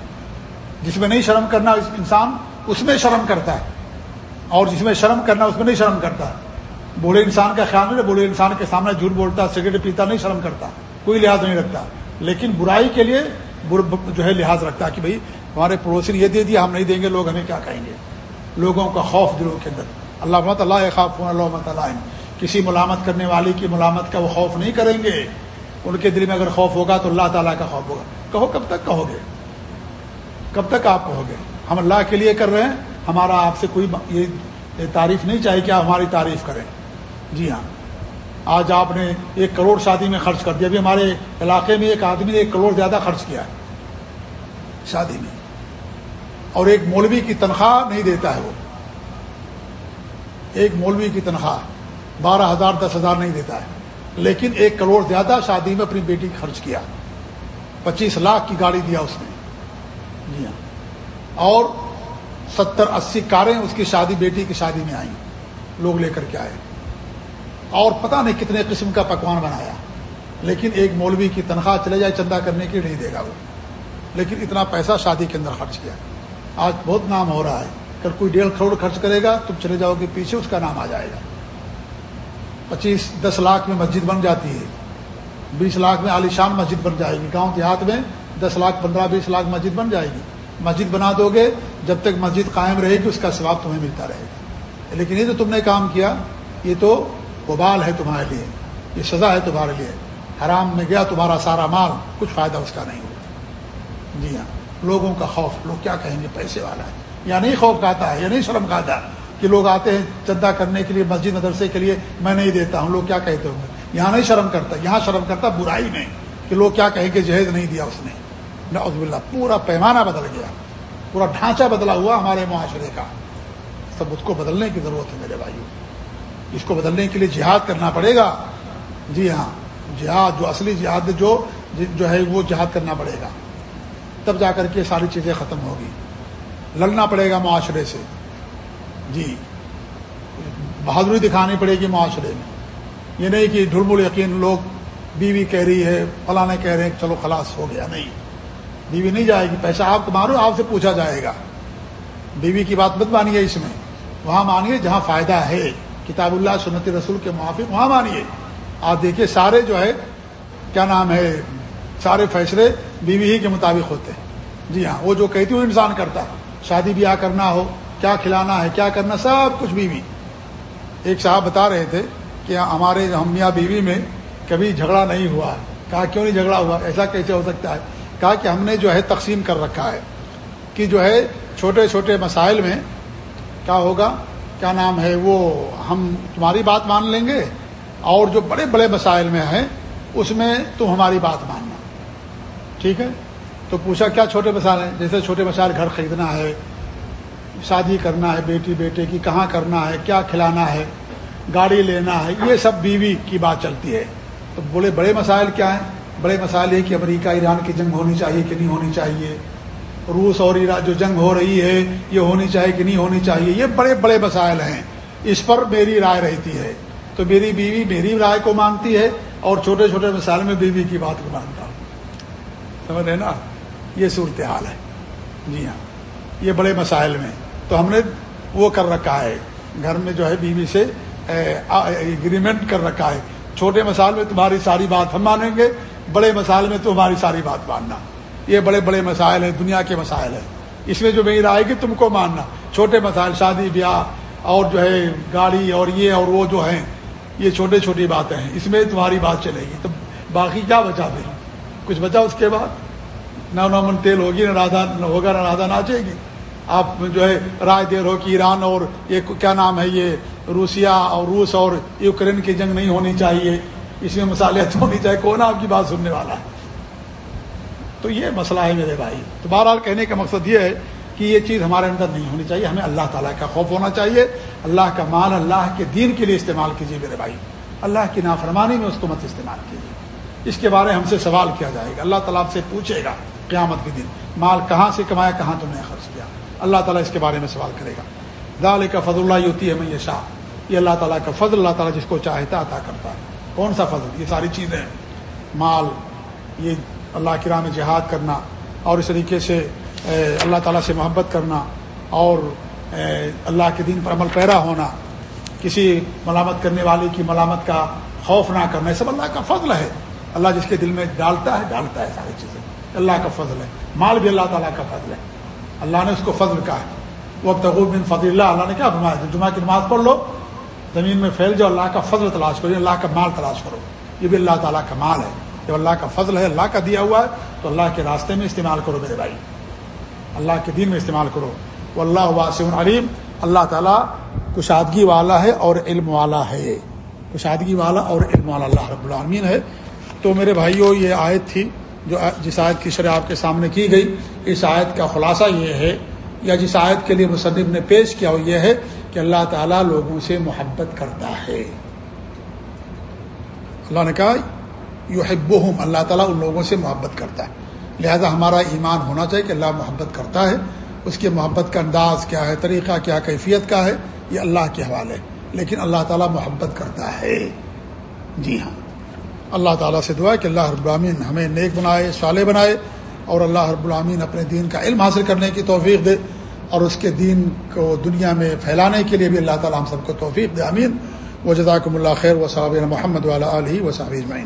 جس میں نہیں شرم کرنا انسان، اس میں شرم کرتا ہے۔ اور جس میں شرم کرنا، اس میں نہیں شرم کرتا۔ بوڑھے انسان کا خیال نہیں بوڑھے انسان کے سامنے جھوٹ بولتا، سگریٹ پیتا، نہیں شرم کرتا۔ کوئی لحاظ نہیں رکھتا۔ لیکن برائی کے لیے جو ہے لحاظ رکھتا ہے کہ بھائی ہمارے پڑوسی نے یہ دے دیا، ہم نہیں دیں گے، لوگ ہمیں کیا کہیں گے؟ لوگوں کا خوف دلوں کے اندر۔ اللہ محمد اللہ خوف اللہ اللہ کسی ملامت کرنے والی کی ملامت کا وہ خوف نہیں کریں گے۔ ان کے دل میں اگر خوف ہوگا تو اللہ تعالیٰ کا خوف ہوگا۔ کہو، کب تک کہو گے کب تک آپ کہو گے ہم اللہ کے لیے کر رہے ہیں، ہمارا آپ سے کوئی یہ تعریف نہیں چاہیے کہ آپ ہماری تعریف کریں۔ جی ہاں۔ آج آپ نے ایک کروڑ شادی میں خرچ کر دیا۔ ابھی ہمارے علاقے میں ایک آدمی نے ایک کروڑ زیادہ خرچ کیا ہے شادی میں۔ اور ایک مولوی کی تنخواہ نہیں دیتا ہے وہ۔ ایک مولوی کی تنخواہ بارہ ہزار، دس ہزار نہیں دیتا ہے۔ لیکن ایک کروڑ زیادہ شادی میں اپنی بیٹی خرچ کیا۔ پچیس لاکھ کی گاڑی دیا اس نے۔ جی ہاں۔ اور ستر، اسی کاریں اس کی شادی، بیٹی کی شادی میں آئیں۔ لوگ لے کر کے آئے۔ اور پتہ نہیں کتنے قسم کا پکوان بنایا۔ لیکن ایک مولوی کی تنخواہ چلے جائے چندہ کرنے کی نہیں دے گا وہ۔ لیکن اتنا پیسہ شادی کے اندر خرچ کیا۔ آج بہت نام ہو رہا ہے۔ اگر کوئی ڈیڑھ کروڑ خرچ کرے گا تم چلے جاؤ گے پیچھے، اس کا نام آ جائے گا۔ پچیس، دس لاکھ میں مسجد بن جاتی ہے۔ بیس لاکھ میں عالیشان مسجد بن جائے گی۔ گاؤں دیہات میں دس لاکھ، پندرہ، بیس لاکھ مسجد بن جائے گی۔ مسجد بنا دو گے، جب تک مسجد قائم رہے گی، اس کا ثواب تمہیں ملتا رہے گا۔ لیکن یہ جو تم نے کام کیا، یہ تو وبال ہے تمہارے لیے، یہ سزا ہے تمہارے لیے، حرام میں گیا تمہارا سارا مال، کچھ فائدہ اس کا نہیں ہوتا جی ہاں لوگوں کا خوف، لوگ کیا کہیں گے؟ پیسے والا ہے۔ یا نہیں خوف کھاتا ہے، یا نہیں شرم کھاتا ہے کہ لوگ آتے ہیں چندہ کرنے کے لیے، مسجد مدرسے کے لیے، میں نہیں دیتا ہوں، لوگ کیا کہتے ہوں گے؟ یہاں نہیں شرم کرتا، یہاں شرم کرتا برائی میں کہ لوگ کیا کہیں کہ جہیز نہیں دیا اس نے۔ نعوذ باللہ، پورا پیمانہ بدل گیا۔ پورا ڈھانچہ بدلا ہوا ہمارے معاشرے کا۔ سب اس کو بدلنے کی ضرورت ہے میرے بھائیوں اس کو بدلنے کے لیے جہاد کرنا پڑے گا۔ جی ہاں جہاد، جو اصلی جہاد جو جو ہے، وہ جہاد کرنا پڑے گا۔ تب جا کر کے ساری چیزیں ختم ہوگی۔ لڑنا پڑے گا معاشرے سے۔ جی بہادری دکھانی پڑے گی معاشرے میں۔ یہ نہیں کہ ڈھلمل یقین، لوگ بیوی کہہ رہی ہے فلاں کہہ رہے ہیں، چلو خلاص ہو گیا، نہیں۔ بیوی نہیں جائے گی، پیسہ آپ کو مانو آپ سے پوچھا جائے گا۔ بیوی کی بات مت مانیے اس میں۔ وہاں مانیے جہاں فائدہ ہے۔ کتاب اللہ سنت رسول کے موافق وہاں مانیے۔ آپ دیکھیے سارے جو ہے، کیا نام ہے، سارے فیصلے بیوی ہی کے مطابق ہوتے ہیں۔ جی ہاں وہ جو کہتی وہ انسان کرتا شادی بیاہ کرنا ہو، کیا کھلانا ہے، کیا کرنا، سب کچھ بیوی۔ ایک صاحب بتا رہے تھے کہ ہمارے ہم میاں بیوی میں کبھی جھگڑا نہیں ہوا۔ ہے کہا کیوں نہیں جھگڑا ہوا؟ ایسا کیسے ہو سکتا ہے؟ کہا کہ ہم نے جو ہے تقسیم کر رکھا ہے کہ جو ہے چھوٹے چھوٹے مسائل میں کیا ہوگا؟ کیا نام ہے وہ ہم تمہاری بات مان لیں گے اور جو بڑے بڑے مسائل میں ہیں اس میں تم ہماری بات ماننا ٹھیک ہے تو پوچھا کیا چھوٹے مسائل ہیں؟ جیسے چھوٹے مسائل گھر خریدنا ہے، شادی کرنا ہے، بیٹی بیٹے کی کہاں کرنا ہے، کیا کھلانا ہے، گاڑی لینا ہے، یہ سب بیوی کی بات چلتی ہے۔ تو بولے بڑے مسائل کیا ہیں؟ بڑے مسائل یہ کہ امریکہ، ایران کی جنگ ہونی چاہیے کہ نہیں ہونی چاہیے۔ روس اور ایران جو جنگ ہو رہی ہے، یہ ہونی چاہیے کہ نہیں ہونی چاہیے، یہ بڑے بڑے مسائل ہیں۔ اس پر میری رائے رہتی ہے۔ تو میری بیوی میری رائے کو مانتی ہے اور چھوٹے چھوٹے مسائل میں بیوی کی بات کو مانتا ہوں۔ سمجھ رہے نا؟ یہ صورتحال ہے۔ جی ہاں یہ بڑے مسائل میں۔ تو ہم نے وہ کر رکھا ہے۔ گھر میں جو ہے بیوی سے اگریمنٹ کر رکھا ہے۔ چھوٹے مسائل میں تمہاری ساری بات ہم مانیں گے، بڑے مسائل میں تمہاری ساری بات ماننا۔ یہ بڑے بڑے مسائل ہیں، دنیا کے مسائل ہیں۔ اس میں جو میری رائے گی تم کو ماننا، چھوٹے مسائل، شادی، بیاہ اور جو ہے گاڑی اور یہ اور وہ جو ہیں، یہ چھوٹے چھوٹی باتیں ہیں۔ اس میں تمہاری بات چلے گی۔ تو باقی کیا بچا پھر؟ کچھ بچا اس کے بعد؟ نہ نمن تیل ہوگی، نہ رادا ہوگا، نہ رادا ناچے گی۔ آپ جو ہے رائے دے رہو کہ ایران اور یہ کیا نام ہے، یہ روسیا اور روس اور یوکرین کی جنگ نہیں ہونی چاہیے۔ اس میں مصالحت ہونی چاہیے۔ کون آپ کی بات سننے والا ہے؟ تو یہ مسئلہ ہے میرے بھائی۔ تو بہرحال کہنے کا مقصد یہ ہے کہ یہ چیز ہمارے اندر نہیں ہونی چاہیے، ہمیں اللہ تعالیٰ کا خوف ہونا چاہیے۔ اللہ کا مال اللہ کے دین کے لیے استعمال کیجیے میرے بھائی۔ اللہ کی نافرمانی میں اس کو مت استعمال کیجیے۔ اس کے بارے ہم سے سوال کیا جائے گا۔ اللہ تعالیٰ سے پوچھے گا قیامت کے دن، مال کہاں سے کمایا، کہاں تم نے خرچ کیا؟ اللہ تعالیٰ اس کے بارے میں سوال کرے گا۔ دال کا فضل اللہ ہوتی ہے میں یہ شاہ یہ اللہ تعالیٰ کا فضل اللہ تعالیٰ جس کو چاہتا عطا کرتا ہے۔ کون سا فضل؟ یہ ساری چیزیں۔ مال، یہ اللہ کی راہ میں جہاد کرنا اور اس طریقے سے اللہ تعالیٰ سے محبت کرنا اور اللہ کے دین پر عمل پیرا ہونا، کسی ملامت کرنے والے کی ملامت کا خوف نہ کرنا، یہ سب اللہ کا فضل ہے۔ اللہ جس کے دل میں ڈالتا ہے ڈالتا ہے ساری چیزیں۔ اللہ کا فضل ہے۔ مال بھی اللہ تعالیٰ کا فضل ہے۔ اللہ نے اس کو فضل کہا ہے۔ وہ تغوب بن فضل اللہ اللہ نے کیا فرمایا جمعہ کی نماز پڑھ لو، زمین میں پھیل جاؤ، اللہ کا فضل تلاش کرو یعنی اللہ کا مال تلاش کرو۔ یہ بھی اللہ تعالیٰ کا مال ہے۔ جب اللہ کا فضل ہے، اللہ کا دیا ہوا ہے، تو اللہ کے راستے میں استعمال کرو میرے بھائی۔ اللہ کے دین میں استعمال کرو۔ وہ اللہ واسع علیم۔ اللہ تعالیٰ کشادگی والا ہے اور علم والا ہے۔ کشادگی والا اور علم والا اللہ رب العالمین ہے۔ تو میرے بھائیوں یہ آیت تھی جو جس آیت کی شرح آپ کے سامنے کی گئی۔ اس آیت کا خلاصہ یہ ہے، یا جس آیت کے لیے مصنف نے پیش کیا وہ یہ ہے کہ اللہ تعالیٰ لوگوں سے محبت کرتا ہے۔ اللہ نے کہا یو اللہ تعالیٰ ان لوگوں سے محبت کرتا ہے۔ لہذا ہمارا ایمان ہونا چاہیے کہ اللہ محبت کرتا ہے۔ اس کی محبت کا انداز کیا ہے، طریقہ کیا کیفیت کا ہے، یہ اللہ کے حوالے۔ لیکن اللہ تعالیٰ محبت کرتا ہے۔ جی ہاں۔ اللہ تعالیٰ سے دعا ہے کہ اللہ رب العامین ہمیں نیک بنائے، صالح بنائے اور اللہ رب العامین اپنے دین کا علم حاصل کرنے کی توفیق دے اور اس کے دین کو دنیا میں پھیلانے کے لیے بھی اللہ تعالیٰ ہم سب کو توفیق دے۔ امین و جزاکم اللہ خیر و صحاب محمد والا علیہ و صحابین